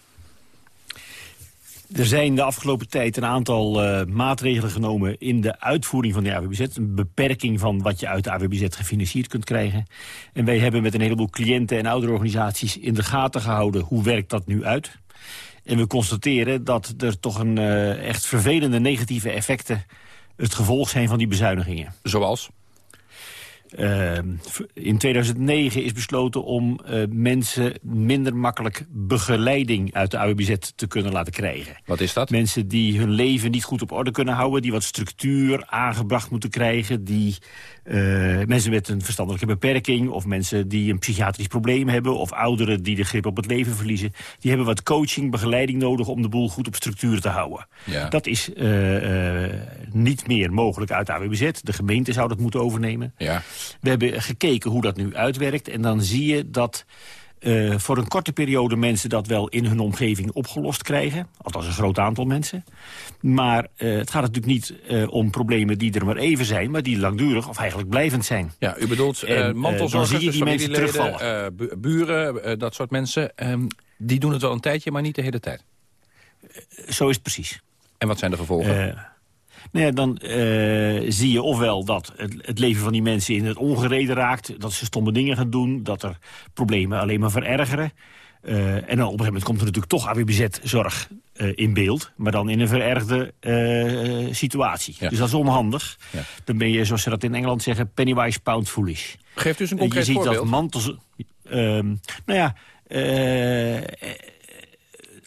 Er zijn de afgelopen tijd een aantal uh, maatregelen genomen in de uitvoering van de AWBZ. Een beperking van wat je uit de AWBZ gefinancierd kunt krijgen. En wij hebben met een heleboel cliënten en ouderorganisaties in de gaten gehouden hoe werkt dat nu uit. En we constateren dat er toch een uh, echt vervelende negatieve effecten het gevolg zijn van die bezuinigingen. Zoals? Ehm, in 2009 is besloten om uh, mensen minder makkelijk begeleiding uit de AWBZ te kunnen laten krijgen. Wat is dat? Mensen die hun leven niet goed op orde kunnen houden, die wat structuur aangebracht moeten krijgen, die uh, mensen met een verstandelijke beperking of mensen die een psychiatrisch probleem hebben of ouderen die de grip op het leven verliezen, die hebben wat coaching, begeleiding nodig om de boel goed op structuur te houden. Ja. Dat is uh, niet meer mogelijk uit de AWBZ. De gemeente zou dat moeten overnemen. Ja. We hebben gekeken hoe dat nu uitwerkt. En dan zie je dat uh, voor een korte periode mensen dat wel in hun omgeving opgelost krijgen. Althans een groot aantal mensen. Maar uh, het gaat natuurlijk niet uh, om problemen die er maar even zijn... maar die langdurig of eigenlijk blijvend zijn. Ja, u bedoelt En, mantelzorgers, dan zie je die dus mensen terugvallen. bu- buren, dat soort mensen. ehm, die doen het wel een tijdje, maar niet de hele tijd. Zo is het precies. En wat zijn de gevolgen? Nou ja, dan eh, zie je ofwel dat het, het leven van die mensen in het ongereden raakt... dat ze stomme dingen gaan doen, dat er problemen alleen maar verergeren. Eh, en dan op een gegeven moment komt er natuurlijk toch AWBZ-zorg eh, in beeld... maar dan in een verergde situatie. Dus dat is onhandig. Dan ben je, zoals ze dat in Engeland zeggen, pennywise pound foolish. Geeft eens een concreet Je ziet voorbeeld. dat mantels... ehm, nou ja,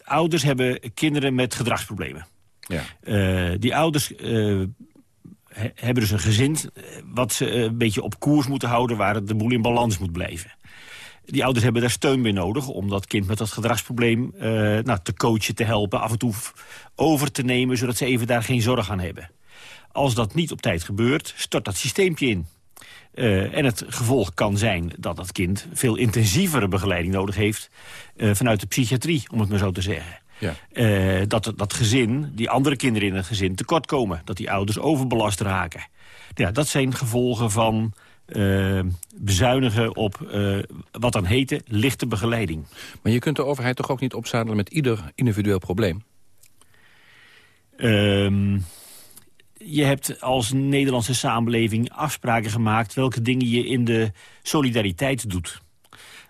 ouders hebben kinderen met gedragsproblemen. Ja. Eh, die ouders eh, he- hebben dus een gezin eh, wat ze een beetje op koers moeten houden... waar de boel in balans moet blijven. Die ouders hebben daar steun bij nodig om dat kind met dat gedragsprobleem nou, te coachen, te helpen, af en toe over te nemen, zodat ze even daar geen zorg aan hebben. Als dat niet op tijd gebeurt, stort dat systeempje in. En het gevolg kan zijn dat dat kind veel intensievere begeleiding nodig heeft... vanuit de psychiatrie, om het maar zo te zeggen. Ja. Eh, dat dat gezin, die andere kinderen in het gezin, tekortkomen. Dat die ouders overbelast raken. Ja, dat zijn gevolgen van eh, bezuinigen op eh, wat dan heette lichte begeleiding. Maar je kunt de overheid toch ook niet opzadelen met ieder individueel probleem? Ehm, je hebt als Nederlandse samenleving afspraken gemaakt... welke dingen je in de solidariteit doet.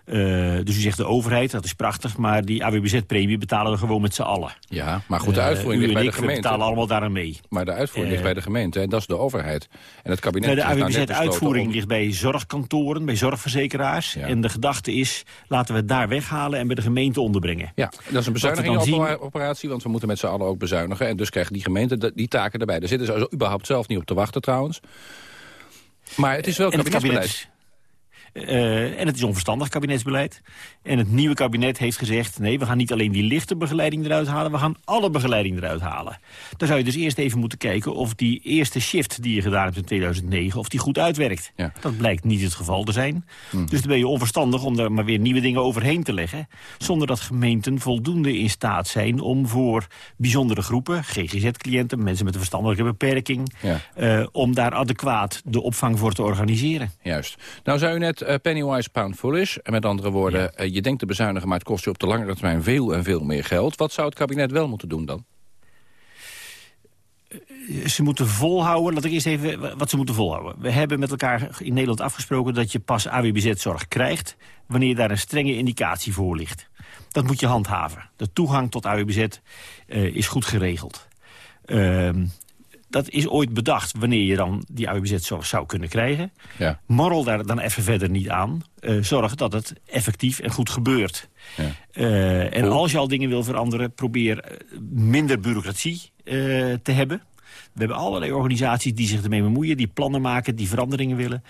Eh, dus u zegt de overheid, dat is prachtig... maar die AWBZ-premie betalen we gewoon met z'n allen. Ja, maar goed, de Eh, uitvoering ligt bij ik, de we gemeente. betalen allemaal daaraan mee. Maar de uitvoering ligt Eh, bij de gemeente en dat is de overheid. En het kabinet de nou AWBZ-uitvoering ligt bij zorgkantoren, bij zorgverzekeraars. En de gedachte is, laten we het daar weghalen en bij de gemeente onderbrengen. Ja, dat is een Wat we dan bezuinigingoperatie, want we moeten met z'n allen ook bezuinigen. En dus krijgen die gemeenten de- die taken erbij. Daar zitten ze überhaupt zelf niet op te wachten trouwens. Maar het is wel kabinetsbeleid. Eh, en het is onverstandig kabinetsbeleid. En het nieuwe kabinet heeft gezegd... nee, we gaan niet alleen die lichte begeleiding eruit halen... we gaan alle begeleiding eruit halen. Dan zou je dus eerst even moeten kijken... of die eerste shift die je gedaan hebt in 2009... of die goed uitwerkt. Dat blijkt niet het geval te zijn. Dus dan ben je onverstandig om daar maar weer nieuwe dingen overheen te leggen... zonder dat gemeenten voldoende in staat zijn... om voor bijzondere groepen, GGZ-cliënten... mensen met een verstandelijke beperking... Ja. eh, om daar adequaat de opvang voor te organiseren. Juist. Nou zei u net eh, pennywise pound foolish. En met andere woorden, eh, je denkt te bezuinigen... maar het kost je op de langere termijn veel en veel meer geld. Wat zou het kabinet wel moeten doen dan? ze moeten volhouden, laat ik eerst even wat ze moeten volhouden. We hebben met elkaar in Nederland afgesproken dat je pas AWBZ-zorg krijgt... wanneer daar een strenge indicatie voor ligt. Dat moet je handhaven. De toegang tot AWBZ eh, is goed geregeld. Ehm, dat is ooit bedacht wanneer je dan die AWBZ-zorg zou kunnen krijgen. Ja. Morrel daar dan even verder niet aan. Eh, zorg dat het effectief en goed gebeurt. Ja. Eh, en als je al dingen wil veranderen, probeer eh, minder bureaucratie te hebben. We hebben allerlei organisaties die zich ermee bemoeien... die plannen maken, die veranderingen willen.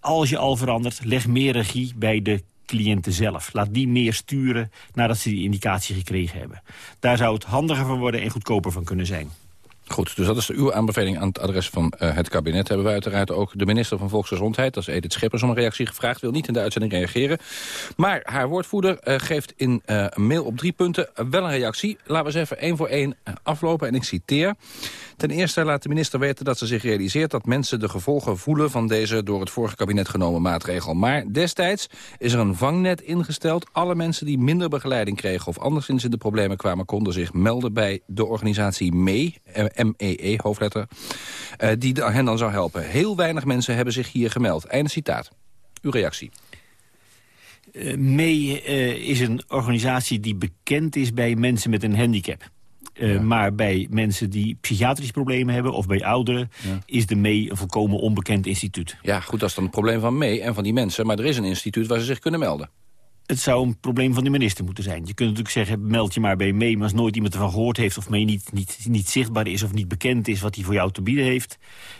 Als je al verandert, leg meer regie bij de cliënten zelf. Laat die meer sturen nadat ze die indicatie gekregen hebben. Daar zou het handiger van worden en goedkoper van kunnen zijn. Goed, dus dat is uw aanbeveling aan het adres van eh, het kabinet. Hebben we uiteraard ook de minister van Volksgezondheid, dat is Edith Schippers, om een reactie gevraagd. Wil niet in de uitzending reageren. Maar haar woordvoerder eh, geeft in eh, een mail op drie punten wel een reactie. Laten we eens even één voor één aflopen en ik citeer. Ten eerste laat de minister weten dat ze zich realiseert dat mensen de gevolgen voelen van deze door het vorige kabinet genomen maatregel. Maar destijds is er een vangnet ingesteld. Alle mensen die minder begeleiding kregen of anderszins in de problemen kwamen konden zich melden bij de organisatie MEE, eh, M-E-E, hoofdletter, eh, die hen dan zou helpen. Heel weinig mensen hebben zich hier gemeld. Einde citaat. Uw reactie. Eh, MEE is een organisatie die bekend is bij mensen met een handicap. Uh, Maar bij mensen die psychiatrische problemen hebben of bij ouderen... is de MEE een volkomen onbekend instituut. Ja, goed, dat is dan het probleem van MEE en van die mensen. Maar er is een instituut waar ze zich kunnen melden. Het zou een probleem van de minister moeten zijn. Je kunt natuurlijk zeggen, meld je maar bij mee... maar als nooit iemand ervan gehoord heeft of mee niet, niet, niet zichtbaar is... of niet bekend is wat hij voor jou te bieden heeft...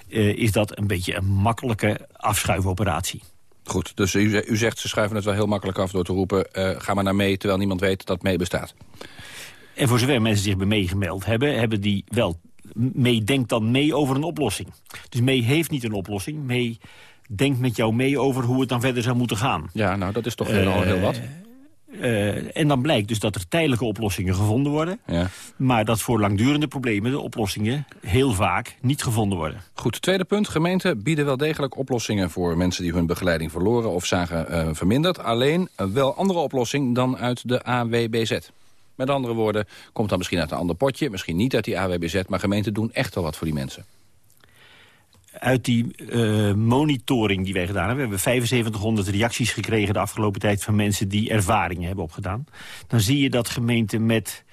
Uh, is dat een beetje een makkelijke afschuifoperatie. Goed, dus u, u, zegt ze schuiven het wel heel makkelijk af door te roepen... Uh, ga maar naar mee, terwijl niemand weet dat mee bestaat. En voor zover mensen zich bij meegemeld hebben... hebben die wel... Mee denkt dan mee over een oplossing. Dus mee heeft niet een oplossing. Mee denkt met jou mee over hoe het dan verder zou moeten gaan. Ja, nou, dat is toch uh, al heel wat. Uh, en dan blijkt dus dat er tijdelijke oplossingen gevonden worden. Ja. Maar dat voor langdurende problemen de oplossingen heel vaak niet gevonden worden. Goed, tweede punt. Gemeenten bieden wel degelijk oplossingen voor mensen die hun begeleiding verloren of zagen uh, verminderd. Alleen wel andere oplossing dan uit de AWBZ. Met andere woorden, komt dan misschien uit een ander potje, misschien niet uit die AWBZ, maar gemeenten doen echt wel wat voor die mensen uit die uh, monitoring die wij gedaan hebben... we hebben 7500 reacties gekregen de afgelopen tijd... van mensen die ervaringen hebben opgedaan. Dan zie je dat gemeenten met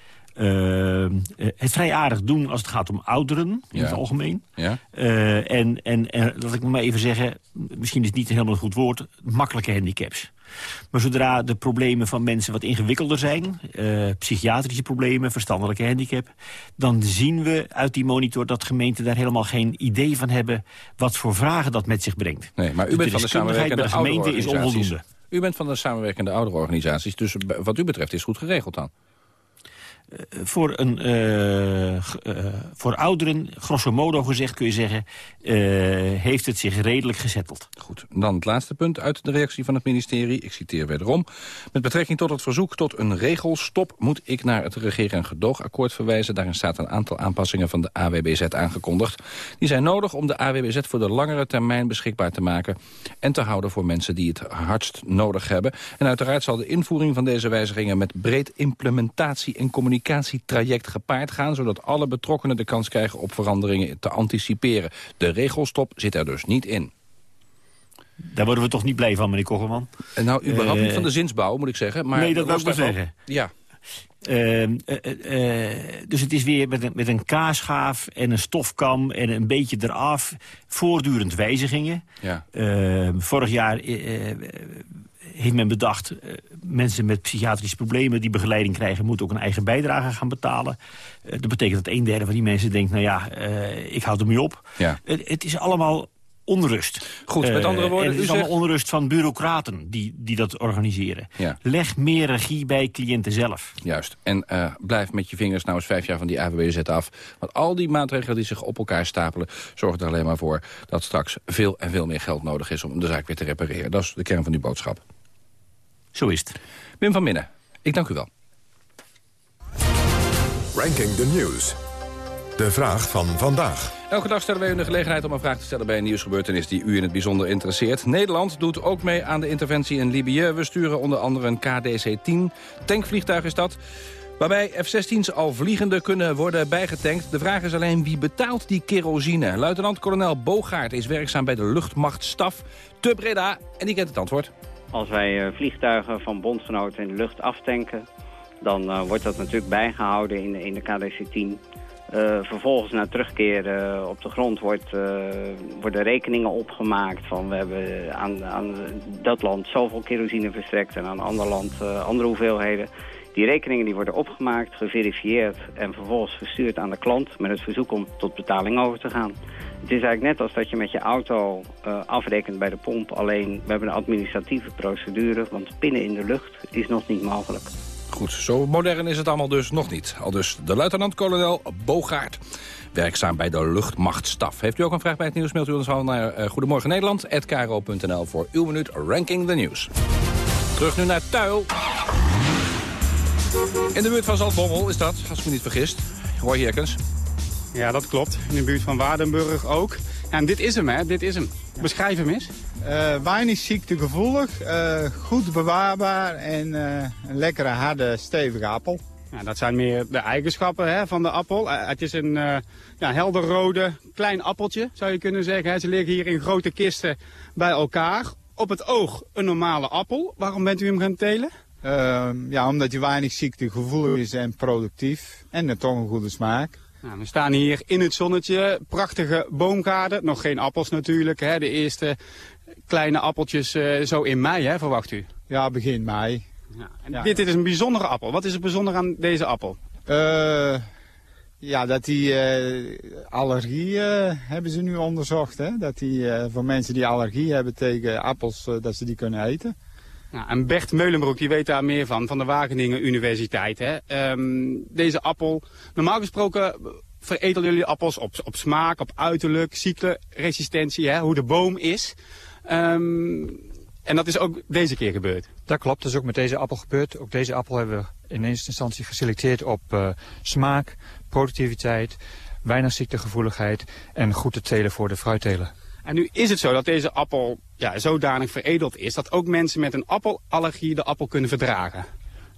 het vrij aardig doen als het gaat om ouderen in ja. het algemeen. Ja. Uh, en, en, en laat ik maar even zeggen, misschien is het niet helemaal een goed woord... makkelijke handicaps. Maar zodra de problemen van mensen wat ingewikkelder zijn... Uh, psychiatrische problemen, verstandelijke handicap... dan zien we uit die monitor dat gemeenten daar helemaal geen idee van hebben... wat voor vragen dat met zich brengt. Nee, maar u bent van de samenwerkende de gemeente is onvoldoende. U bent van de samenwerkende ouderorganisaties, dus wat u betreft is goed geregeld dan. Uh, voor, een, uh, uh, voor ouderen, grosso modo gezegd, kun je zeggen... heeft het zich redelijk gezetteld. Goed, dan het laatste punt uit de reactie van het ministerie. Ik citeer wederom. Met betrekking tot het verzoek tot een regelstop... moet ik naar het regering- en gedoogakkoord verwijzen. Daarin staat een aantal aanpassingen van de AWBZ aangekondigd. Die zijn nodig om de AWBZ voor de langere termijn beschikbaar te maken... en te houden voor mensen die het hardst nodig hebben. En uiteraard zal de invoering van deze wijzigingen... met breed implementatie en communicatie communicatietraject gepaard gaan... zodat alle betrokkenen de kans krijgen op veranderingen te anticiperen. De regelstop zit er dus niet in. Daar worden we toch niet blij van, meneer Koggerman? En nou, überhaupt uh, niet van de zinsbouw, moet ik zeggen. Maar nee, dat wil ik maar zeggen. Ja. Uh, uh, dus het is weer met een, met een en een stofkam en een beetje eraf. Voortdurend wijzigingen. Ja. vorig jaar heeft men bedacht... Uh, mensen met psychiatrische problemen die begeleiding krijgen... moeten ook een eigen bijdrage gaan betalen. Uh, dat betekent dat een derde van die mensen denkt... nou ja, uh, ik houd ermee op. Ja. het is allemaal onrust. Goed, met andere woorden... het is allemaal onrust van bureaucraten die, die dat organiseren. Ja. Leg meer regie bij cliënten zelf. Juist. En uh, blijf met je vingers nou eens vijf jaar van die AWBZ af. Want al die maatregelen die zich op elkaar stapelen... zorgen er alleen maar voor dat straks veel en veel meer geld nodig is... om de zaak weer te repareren. Dat is de kern van die boodschap. Zo is het. Wim van Minnen, ik dank u wel. Ranking the News. De vraag van vandaag. Elke dag stellen wij u de gelegenheid om een vraag te stellen bij een nieuwsgebeurtenis die u in het bijzonder interesseert. Nederland doet ook mee aan de interventie in Libië. We sturen onder andere een KDC-10. Tankvliegtuig is dat. Waarbij F-16's al vliegende kunnen worden bijgetankt. De vraag is alleen wie betaalt die kerosine. Luitenant-kolonel Bogaert is werkzaam bij de luchtmachtstaf te Breda en die kent het antwoord. Als wij vliegtuigen van bondgenoten in de lucht aftanken... dan uh, wordt dat natuurlijk bijgehouden in, in de KDC-10. Uh, vervolgens na terugkeer op de grond wordt, worden rekeningen opgemaakt... van we hebben aan, aan dat land zoveel kerosine verstrekt... en aan ander land andere hoeveelheden. Die rekeningen die worden opgemaakt, geverifieerd... en vervolgens verstuurd aan de klant met het verzoek om tot betaling over te gaan. Het is eigenlijk net als dat je met je auto uh, afrekent bij de pomp. Alleen, we hebben een administratieve procedure, want pinnen in de lucht is nog niet mogelijk. Goed, zo modern is het allemaal dus nog niet. Al dus de luitenant-kolonel Bogaert, werkzaam bij de luchtmachtstaf. Heeft u ook een vraag bij het nieuws, mailt u ons al naar uh, Goedemorgen Nederland, voor uw minuut Ranking the News. Terug nu naar Tuil. In de buurt van Zaltbommel is dat, als ik me niet vergist. Roy Herkens. Ja, dat klopt. In de buurt van Waardenburg ook. En dit is hem, hè? Dit is hem. Beschrijf hem eens. Uh, wijn is ziektegevoelig, uh, goed bewaarbaar en uh, een lekkere, harde, stevige appel. Ja, dat zijn meer de eigenschappen hè, van de appel. het is een ja, helderrode, klein appeltje, zou je kunnen zeggen. Ze liggen hier in grote kisten bij elkaar. Op het oog een normale appel. Waarom bent u hem gaan telen? Ehm, ja, omdat hij weinig ziektegevoelig is en productief. En toch een goede smaak. Nou, we staan hier in het zonnetje. Prachtige boomgaarden. Nog geen appels natuurlijk. Hè. De eerste kleine appeltjes eh, zo in mei, hè, verwacht u? Ja, begin mei. Ja, en Dit, dit is een bijzondere appel. Wat is er bijzonder aan deze appel? Eh, ja, dat die uh, allergie hebben ze nu onderzocht. Hè? Dat die voor mensen die allergie hebben tegen appels, dat ze die kunnen eten. Nou, Bert Meulenbroek, die weet daar meer van, van de Wageningen Universiteit. Hè? Ehm, deze appel, normaal gesproken veredelen jullie appels op, op smaak, op uiterlijk, cycleresistentie, hè? hoe de boom is. Ehm, en dat is ook deze keer gebeurd. Dat klopt, dat is ook met deze appel gebeurd. Ook deze appel hebben we in eerste instantie geselecteerd op uh, smaak, productiviteit, weinig ziektegevoeligheid en goed te telen voor de fruittelen. En nu is het zo dat deze appel ja, zodanig veredeld is... dat ook mensen met een appelallergie de appel kunnen verdragen.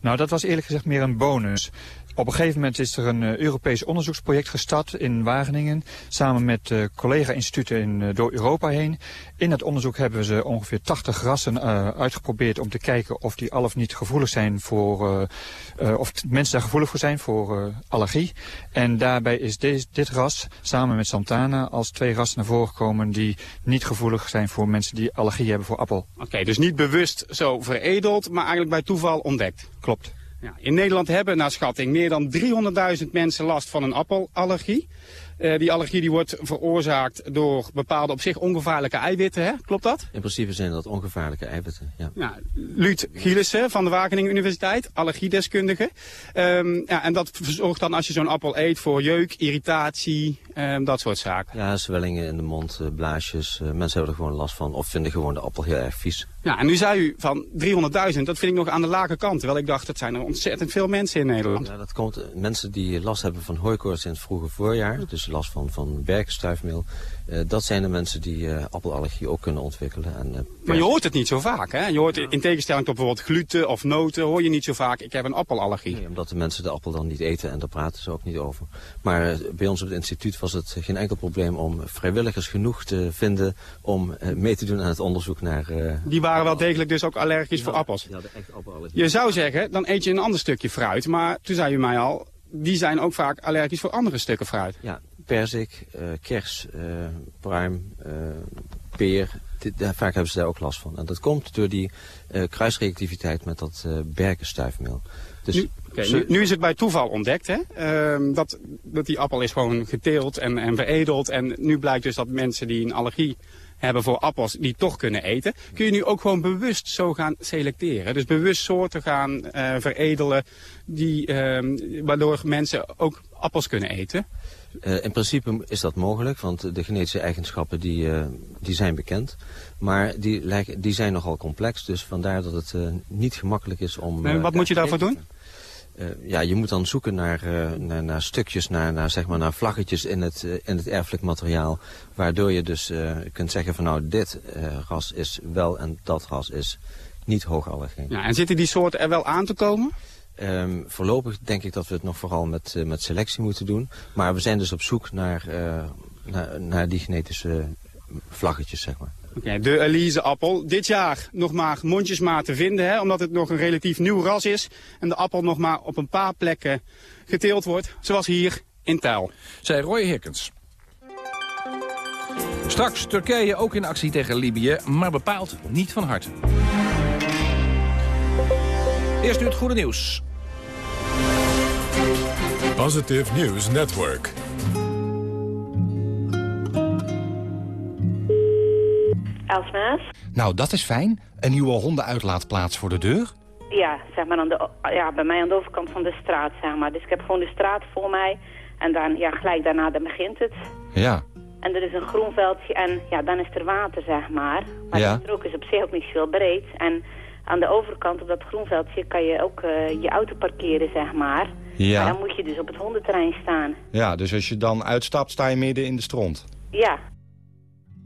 Nou, dat was eerlijk gezegd meer een bonus. Op een gegeven moment is er een uh, Europees onderzoeksproject gestart in Wageningen. Samen met uh, collega-instituten in, uh, door Europa heen. In dat onderzoek hebben ze ongeveer 80 rassen uitgeprobeerd om te kijken of die al of niet gevoelig zijn voor, of mensen daar gevoelig voor zijn voor allergie. En daarbij is deze, dit ras samen met Santana als twee rassen naar voren gekomen die niet gevoelig zijn voor mensen die allergie hebben voor appel. Oké, dus niet bewust zo veredeld, maar eigenlijk bij toeval ontdekt. Klopt. Ja, in Nederland hebben naar schatting meer dan 300.000 mensen last van een appelallergie. Uh, die allergie die wordt veroorzaakt door bepaalde op zich ongevaarlijke eiwitten, hè? klopt dat? In principe zijn dat ongevaarlijke eiwitten, ja. ja Luut Gielissen van de Wageningen Universiteit, allergiedeskundige. Um, ja, en dat zorgt dan als je zo'n appel eet voor jeuk, irritatie, um, dat soort zaken. Ja, zwellingen in de mond, uh, blaasjes, uh, mensen hebben er gewoon last van of vinden gewoon de appel heel erg vies. Ja, en nu zei u van 300.000, dat vind ik nog aan de lage kant. Terwijl ik dacht, dat zijn er ontzettend veel mensen in Nederland. Ja, dat komt mensen die last hebben van hooikoorts in het vroege voorjaar. Dus last van, van berkenstuifmeel. Uh, dat zijn de mensen die uh, appelallergie ook kunnen ontwikkelen. En, uh, maar je hoort het niet zo vaak, hè? Je hoort in tegenstelling tot bijvoorbeeld gluten of noten, hoor je niet zo vaak, ik heb een appelallergie. Nee, omdat de mensen de appel dan niet eten en daar praten ze ook niet over. Maar bij ons op het instituut was het geen enkel probleem om vrijwilligers genoeg te vinden om mee te doen aan het onderzoek naar... die waren wel degelijk dus ook allergisch voor appels? Ja, echt appelallergie. Je zou zeggen, dan eet je een ander stukje fruit, maar toen zei u mij al, die zijn ook vaak allergisch voor andere stukken fruit. Ja, perzik, uh, kers, uh, pruim, uh, peer. Dit, vaak hebben ze daar ook last van. En dat komt door die kruisreactiviteit met dat berkenstuifmeel. Dus nu, okay, nu, nu, is het bij toeval ontdekt, hè? Uh, dat, dat die appel is gewoon geteeld en, en veredeld. En nu blijkt dus dat mensen die een allergie hebben voor appels die toch kunnen eten. Kun je nu ook gewoon bewust zo gaan selecteren. Dus bewust soorten gaan uh, veredelen die, uh, waardoor mensen ook appels kunnen eten. Uh, in principe is dat mogelijk, want de genetische eigenschappen die, uh, die zijn bekend. Maar die, lijken, die zijn nogal complex, dus vandaar dat het uh, niet gemakkelijk is om... Wat moet je daarvoor doen? Uh, ja, je moet dan zoeken naar, uh, naar, naar, stukjes, naar, naar, zeg maar, naar vlaggetjes in het, uh, in het erfelijk materiaal. Waardoor je dus kunt zeggen van nou, dit ras is wel en dat ras is niet hoogallergeen. Ja, en zitten die soorten er wel aan te komen? Um, voorlopig denk ik dat we het nog vooral met, met selectie moeten doen. Maar we zijn dus op zoek naar, naar, naar die genetische vlaggetjes, zeg maar. Okay, de Elise-appel. Dit jaar nog maar mondjesmaat te vinden, hè, omdat het nog een relatief nieuw ras is. En de appel nog maar op een paar plekken geteeld wordt, zoals hier in Tuil. Zij Roy Hickens. Straks Turkije ook in actie tegen Libië, maar bepaald niet van harte. Eerst nu het goede nieuws. Positive News Network. Elsmaas. Nou, dat is fijn. Een nieuwe hondenuitlaatplaats voor de deur. Ja, zeg maar aan de, ja, bij mij aan de overkant van de straat, zeg maar. Dus ik heb gewoon de straat voor mij. En dan, ja, gelijk daarna dan begint het. Ja. En er is een groen veldje en ja, dan is er water, zeg maar. Maar ja. de strook is op zich ook niet veel breed. En aan de overkant op dat groenveldje kan je ook uh, je auto parkeren, zeg maar. Ja. Maar dan moet je dus op het hondenterrein staan. Ja, dus als je dan uitstapt, sta je midden in de stront. Ja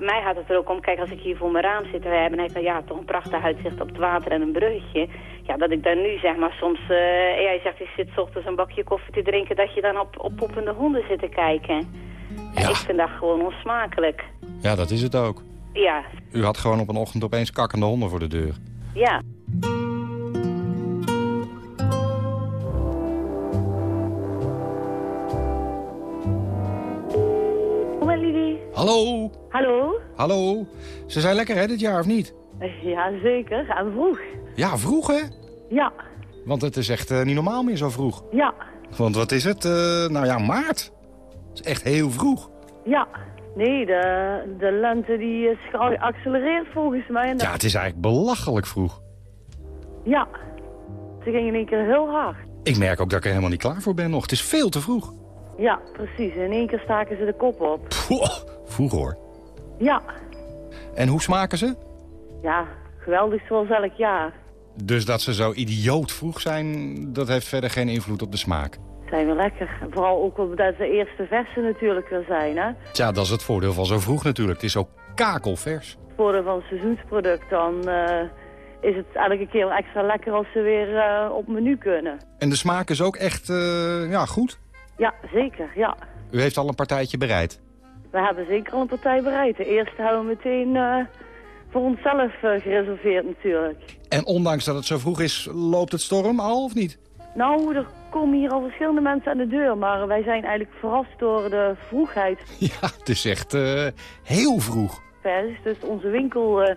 mij gaat het er ook om, kijk, als ik hier voor mijn raam zit... en wij hebben net, nou ja, toch een prachtig uitzicht op het water en een bruggetje... ja, dat ik daar nu, zeg maar, soms... Uh, jij zegt, je zit ochtends een bakje koffie te drinken... dat je dan op, op honden zit te kijken. Ja. ja. Ik vind dat gewoon onsmakelijk. Ja, dat is het ook. Ja. U had gewoon op een ochtend opeens kakkende honden voor de deur. Ja. Hallo Lili. Hallo. Hallo? Ze zijn lekker hè, dit jaar of niet? Ja, zeker. En vroeg. Ja, vroeg hè? Ja, Want het is echt eh, niet normaal meer zo vroeg. ja, Want wat is het? Eh, nou ja, maart. Het is echt heel vroeg. ja. Nee, de, de lente die is geaccelereerd volgens mij. En dat- Ja, het is eigenlijk belachelijk vroeg. ja. Ze gingen in één keer heel hard. Ik merk ook dat ik er helemaal niet klaar voor ben nog. Het is veel te vroeg. Ja, precies. In één keer staken ze de kop op. Vroeg hoor. Ja, En hoe smaken ze? ja. Geweldig zoals elk jaar. Dus dat ze zo idioot vroeg zijn, dat heeft verder geen invloed op de smaak. Zijn we lekker. Vooral ook omdat de eerste versen natuurlijk weer zijn, hè. Tja, dat is het voordeel van zo vroeg natuurlijk. Het is zo kakelvers. Het voordeel van het seizoensproduct, dan eh, is het elke keer wel extra lekker als ze weer eh, op menu kunnen. En de smaak is ook echt eh, ja, goed. Ja, zeker, ja. U heeft al een partijtje bereid. We hebben zeker al een partij bereid. De eerste hebben we meteen eh, voor onszelf eh, gereserveerd natuurlijk. En ondanks dat het zo vroeg is, loopt het storm al of niet? Nou, er komen hier al verschillende mensen aan de deur, maar wij zijn eigenlijk verrast door de vroegheid. Ja, het is echt eh, heel vroeg. Dus onze winkel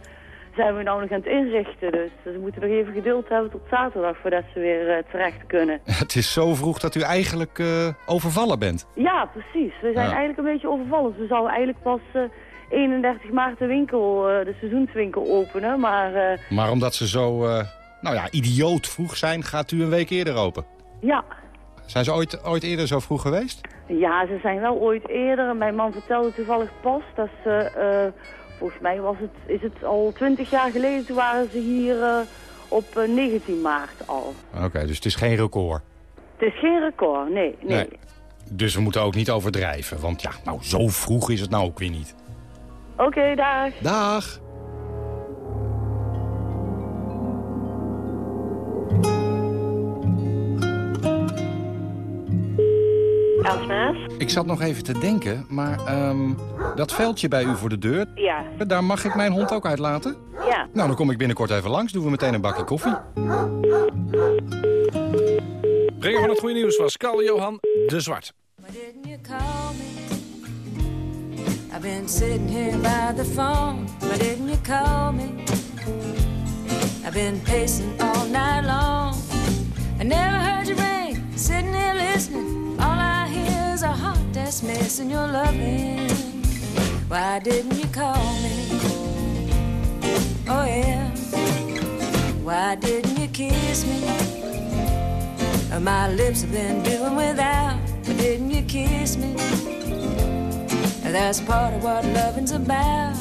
zijn we nou nog aan het inrichten. Dus, we moeten nog even geduld hebben tot zaterdag voordat ze weer eh, terecht kunnen. Het is zo vroeg dat u eigenlijk eh, overvallen bent. Ja, precies. We zijn Ja. eigenlijk een beetje overvallen. Dus we zouden eigenlijk pas eh, 31 maart de winkel, eh, de seizoenswinkel openen. Maar eh, Maar omdat ze zo, eh, nou ja, idioot vroeg zijn, gaat u een week eerder open. ja. Zijn ze ooit, ooit eerder zo vroeg geweest? ja, ze zijn wel ooit eerder. Mijn man vertelde toevallig pas dat ze, eh, volgens mij was het, is het al 20 jaar geleden, toen waren ze hier eh, op eh, 19 maart al. Oké, dus het is geen record. Het is geen record, nee. nee. Dus we moeten ook niet overdrijven. Want ja, nou zo vroeg is het nou ook weer niet. Oké, dag. Dag. Ik zat nog even te denken, maar ehm, dat veldje bij u voor de deur... Ja. daar mag ik mijn hond ook uitlaten? Ja. Nou, dan kom ik binnenkort even langs. Doen we meteen een bakje koffie. Brenger van het goede nieuws was Carl Johan de Zwart. I've been sitting here by the phone, why didn't you call me? I've been pacing all night long. I never heard you ring, sitting here listening. All I is a heart that's missing your loving. Why didn't you call me? Oh yeah. Why didn't you kiss me? My lips have been doing without. Why didn't you kiss me? That's part of what loving's about.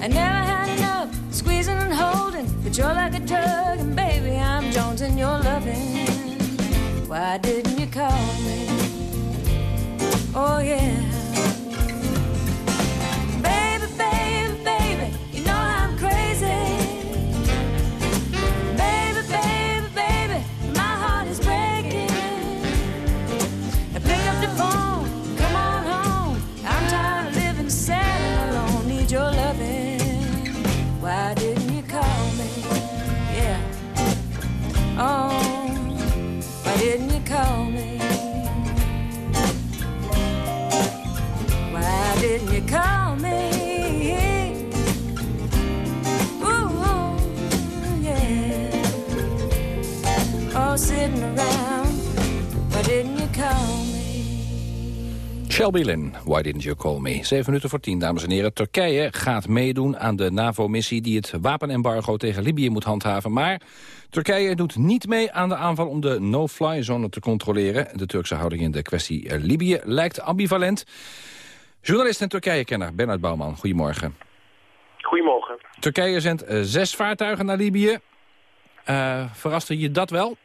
I never had enough squeezing and holding, but you're like a drug, and baby, I'm Jones and you're loving. Why didn't you call me? Oh yeah. Shelby Lynn, why didn't you call me? Zeven minuten voor tien, dames en heren. Turkije gaat meedoen aan de NAVO-missie... die het wapenembargo tegen Libië moet handhaven. Maar Turkije doet niet mee aan de aanval om de no-fly-zone te controleren. De Turkse houding in de kwestie eh, Libië lijkt ambivalent. Journalist en Turkije-kenner Bernard Bouwman, goedemorgen. Goedemorgen. Turkije zendt eh, zes vaartuigen naar Libië. Eh verraste je dat wel?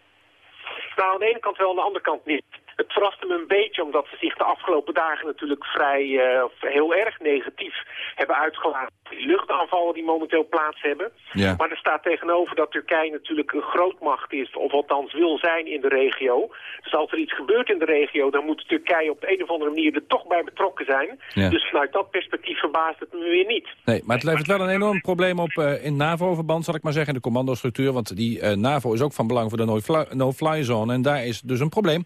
Nou, aan de ene kant wel, aan de andere kant niet. Het verraste me een beetje omdat ze zich de afgelopen dagen natuurlijk vrij, of heel erg negatief hebben uitgelaten. Die luchtaanvallen die momenteel plaats hebben. Ja. Maar er staat tegenover dat Turkije natuurlijk een grootmacht is, of althans wil zijn in de regio. Dus als er iets gebeurt in de regio, dan moet Turkije op de een of andere manier er toch bij betrokken zijn. Ja. Dus vanuit dat perspectief verbaast het me weer niet. Nee, maar het levert wel een enorm probleem op eh, in NAVO-verband, zal ik maar zeggen, in de commandostructuur. Want die eh, NAVO is ook van belang voor de no-fly- no-fly zone en daar is dus een probleem.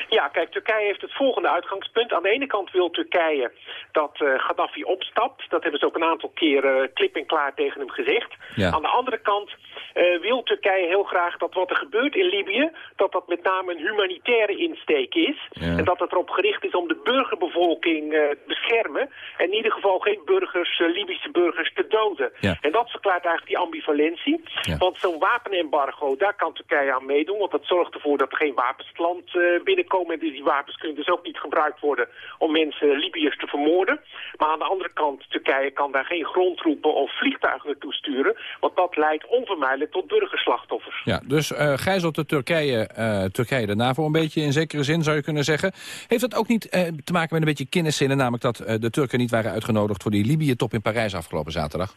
Ja, kijk, Turkije heeft het volgende uitgangspunt. Aan de ene kant wil Turkije dat uh, Gaddafi opstapt. Dat hebben ze ook een aantal keren klip en klaar tegen hem gezegd. Ja. Aan de andere kant uh, wil Turkije heel graag dat wat er gebeurt in Libië... dat dat met name een humanitaire insteek is. Ja. En dat het erop gericht is om de burgerbevolking uh, te beschermen... en in ieder geval geen burgers, Libische burgers te doden. Ja. En dat verklaart eigenlijk die ambivalentie. Want zo'n wapenembargo, daar kan Turkije aan meedoen... want dat zorgt ervoor dat er geen wapens het land binnenkomen en die wapens kunnen dus ook niet gebruikt worden om mensen, Libiërs, te vermoorden. Maar aan de andere kant, Turkije kan daar geen grondtroepen of vliegtuigen naartoe sturen, want dat leidt onvermijdelijk tot burgerslachtoffers. Ja, dus uh, gijzelt de Turkije, uh, Turkije de NAVO een beetje in zekere zin, zou je kunnen zeggen. Heeft dat ook niet uh, te maken met een beetje kenniszinnen, namelijk dat de Turken niet waren uitgenodigd voor die Libië-top in Parijs afgelopen zaterdag?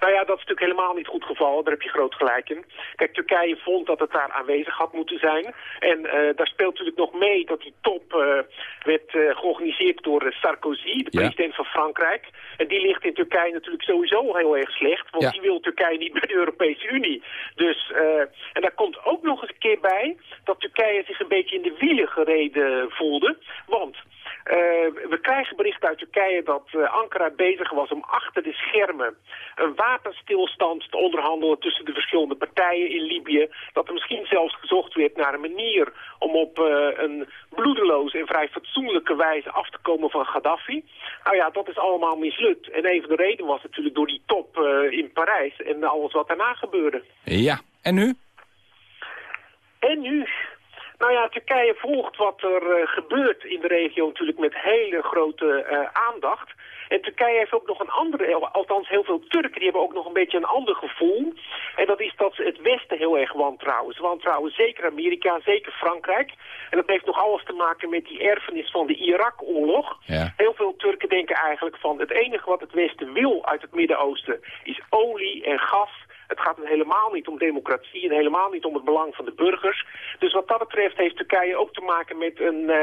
Nou ja, dat is natuurlijk helemaal niet goed geval. Daar heb je groot gelijk in. Kijk, Turkije vond dat het daar aanwezig had moeten zijn. En uh, daar speelt natuurlijk nog mee dat die top uh, werd uh, georganiseerd door Sarkozy, de Ja. president van Frankrijk. En die ligt in Turkije natuurlijk sowieso heel erg slecht. Want Ja. die wil Turkije niet bij de Europese Unie. Dus, en daar komt ook nog eens een keer bij dat Turkije zich een beetje in de wielen gereden voelde. Want we krijgen berichten uit Turkije dat uh, Ankara bezig was om achter de schermen een wapenstilstand te onderhandelen tussen de verschillende partijen in Libië. Dat er misschien zelfs gezocht werd naar een manier om op uh, een bloedeloze en vrij fatsoenlijke wijze af te komen van Gaddafi. Nou ja, dat is allemaal mislukt. En even de reden was natuurlijk door die top in Parijs en alles wat daarna gebeurde. Ja, en nu? En nu? Nou ja, Turkije volgt wat er uh, gebeurt in de regio natuurlijk met hele grote uh, aandacht. En Turkije heeft ook nog een andere, althans heel veel Turken, die hebben ook nog een beetje een ander gevoel. En dat is dat ze het Westen heel erg wantrouwen. Ze wantrouwen zeker Amerika, zeker Frankrijk. En dat heeft nog alles te maken met die erfenis van de Irak-oorlog. Ja. Heel veel Turken denken eigenlijk van het enige wat het Westen wil uit het Midden-Oosten is olie en gas. Het gaat helemaal niet om democratie en helemaal niet om het belang van de burgers. Dus wat dat betreft heeft Turkije ook te maken met een uh,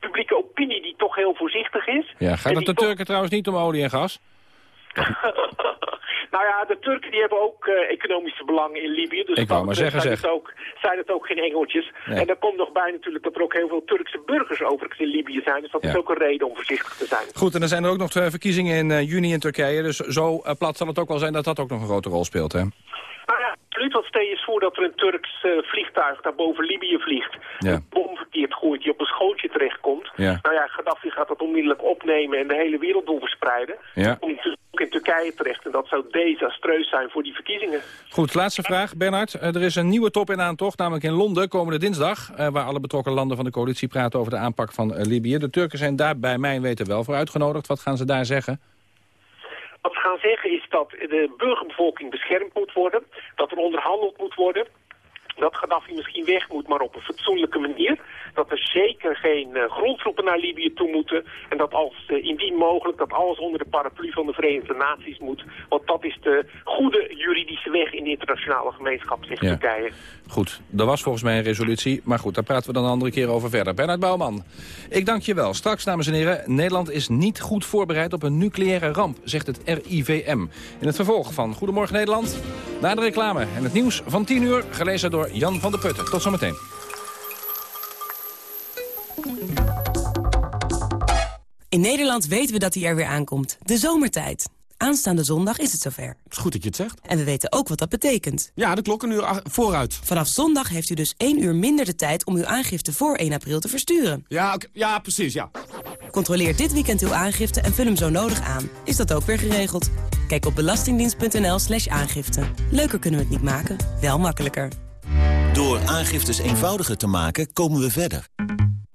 publieke opinie die toch heel voorzichtig is. Ja, gaat het de. Turken trouwens niet om olie en gas? nou ja, de Turken die hebben ook uh, economische belangen in Libië. Dus Ik wou maar zeggen, zijn zeg. Het ook, zijn het ook geen engeltjes. Nee. En daar komt nog bij natuurlijk dat er ook heel veel Turkse burgers overigens in Libië zijn. Dus dat Ja. is ook een reden om voorzichtig te zijn. Goed, en er zijn er ook nog twee verkiezingen in uh, juni in Turkije. Dus zo uh, plat zal het ook wel zijn dat dat ook nog een grote rol speelt, hè? Absoluut. Want stel je eens voor dat er een Turks uh, vliegtuig daar boven Libië vliegt. Ja. Een bom verkeerd gooit die op een schootje terechtkomt. Ja. Nou ja, Gaddafi gaat dat onmiddellijk opnemen en de hele wereld door verspreiden. Ja. Komt ook in Turkije terecht. En dat zou desastreus zijn voor die verkiezingen. Goed, laatste vraag, Bernard. Uh, er is een nieuwe top in aantocht, namelijk in Londen, komende dinsdag... Uh, waar alle betrokken landen van de coalitie praten over de aanpak van uh, Libië. De Turken zijn daar bij mijn weten wel voor uitgenodigd. Wat gaan ze daar zeggen? Wat ze gaan zeggen is dat de burgerbevolking beschermd moet worden, dat er onderhandeld moet worden, dat Gaddafi misschien weg moet, maar op een fatsoenlijke manier. Dat er zeker geen uh, grondtroepen naar Libië toe moeten. En dat als uh, indien mogelijk dat alles onder de paraplu van de Verenigde Naties moet. Want dat is de goede juridische weg in de internationale gemeenschap, zegt Ja. Turkije. Goed, er was volgens mij een resolutie. Maar goed, daar praten we dan een andere keer over verder. Bernard Bouwman, ik dank je wel. Straks, dames en heren, Nederland is niet goed voorbereid op een nucleaire ramp, zegt het RIVM. In het vervolg van Goedemorgen Nederland, na de reclame en het nieuws van 10 uur, gelezen door Jan van der Putten. Tot zometeen. In Nederland weten we dat hij er weer aankomt. De zomertijd. Aanstaande zondag is het zover. Het is goed dat je het zegt. En we weten ook wat dat betekent. Ja, de klok een uur vooruit. Vanaf zondag heeft u dus één uur minder de tijd om uw aangifte voor 1 april te versturen. Ja, ja precies, ja. Controleer dit weekend uw aangifte en vul hem zo nodig aan. Is dat ook weer geregeld? Kijk op belastingdienst.nl slash aangifte. Leuker kunnen we het niet maken, wel makkelijker. Door aangiftes eenvoudiger te maken, komen we verder.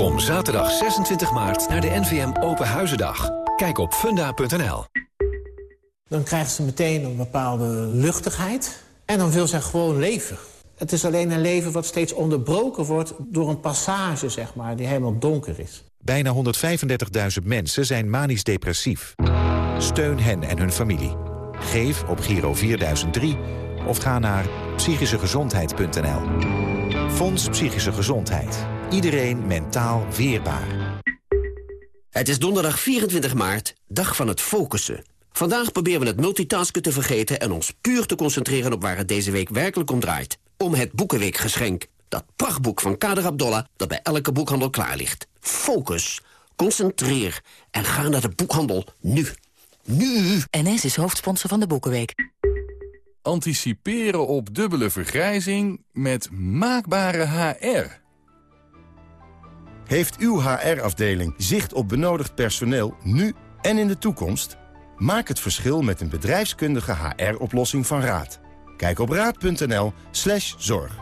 Kom zaterdag 26 maart naar de NVM Open Huizendag. Kijk op funda.nl. Dan krijgt ze meteen een bepaalde luchtigheid. En dan wil zij gewoon leven. Het is alleen een leven wat steeds onderbroken wordt door een passage, zeg maar, die helemaal donker is. Bijna 135.000 mensen zijn manisch depressief. Steun hen en hun familie. Geef op Giro 4003 of ga naar psychischegezondheid.nl. Fonds Psychische Gezondheid. Iedereen mentaal weerbaar. Het is donderdag 24 maart, dag van het focussen. Vandaag proberen we het multitasken te vergeten... en ons puur te concentreren op waar het deze week werkelijk om draait. Om het Boekenweekgeschenk. Dat prachtboek van Kader Abdollah dat bij elke boekhandel klaar ligt. Focus. Concentreer. En ga naar de boekhandel. Nu. Nu. NS is hoofdsponsor van de Boekenweek. Anticiperen op dubbele vergrijzing met maakbare HR. Heeft uw HR-afdeling zicht op benodigd personeel nu en in de toekomst? Maak het verschil met een bedrijfskundige HR-oplossing van Raad. Kijk op raad.nl slash zorg.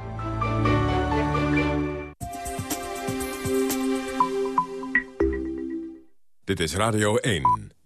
Dit is Radio 1.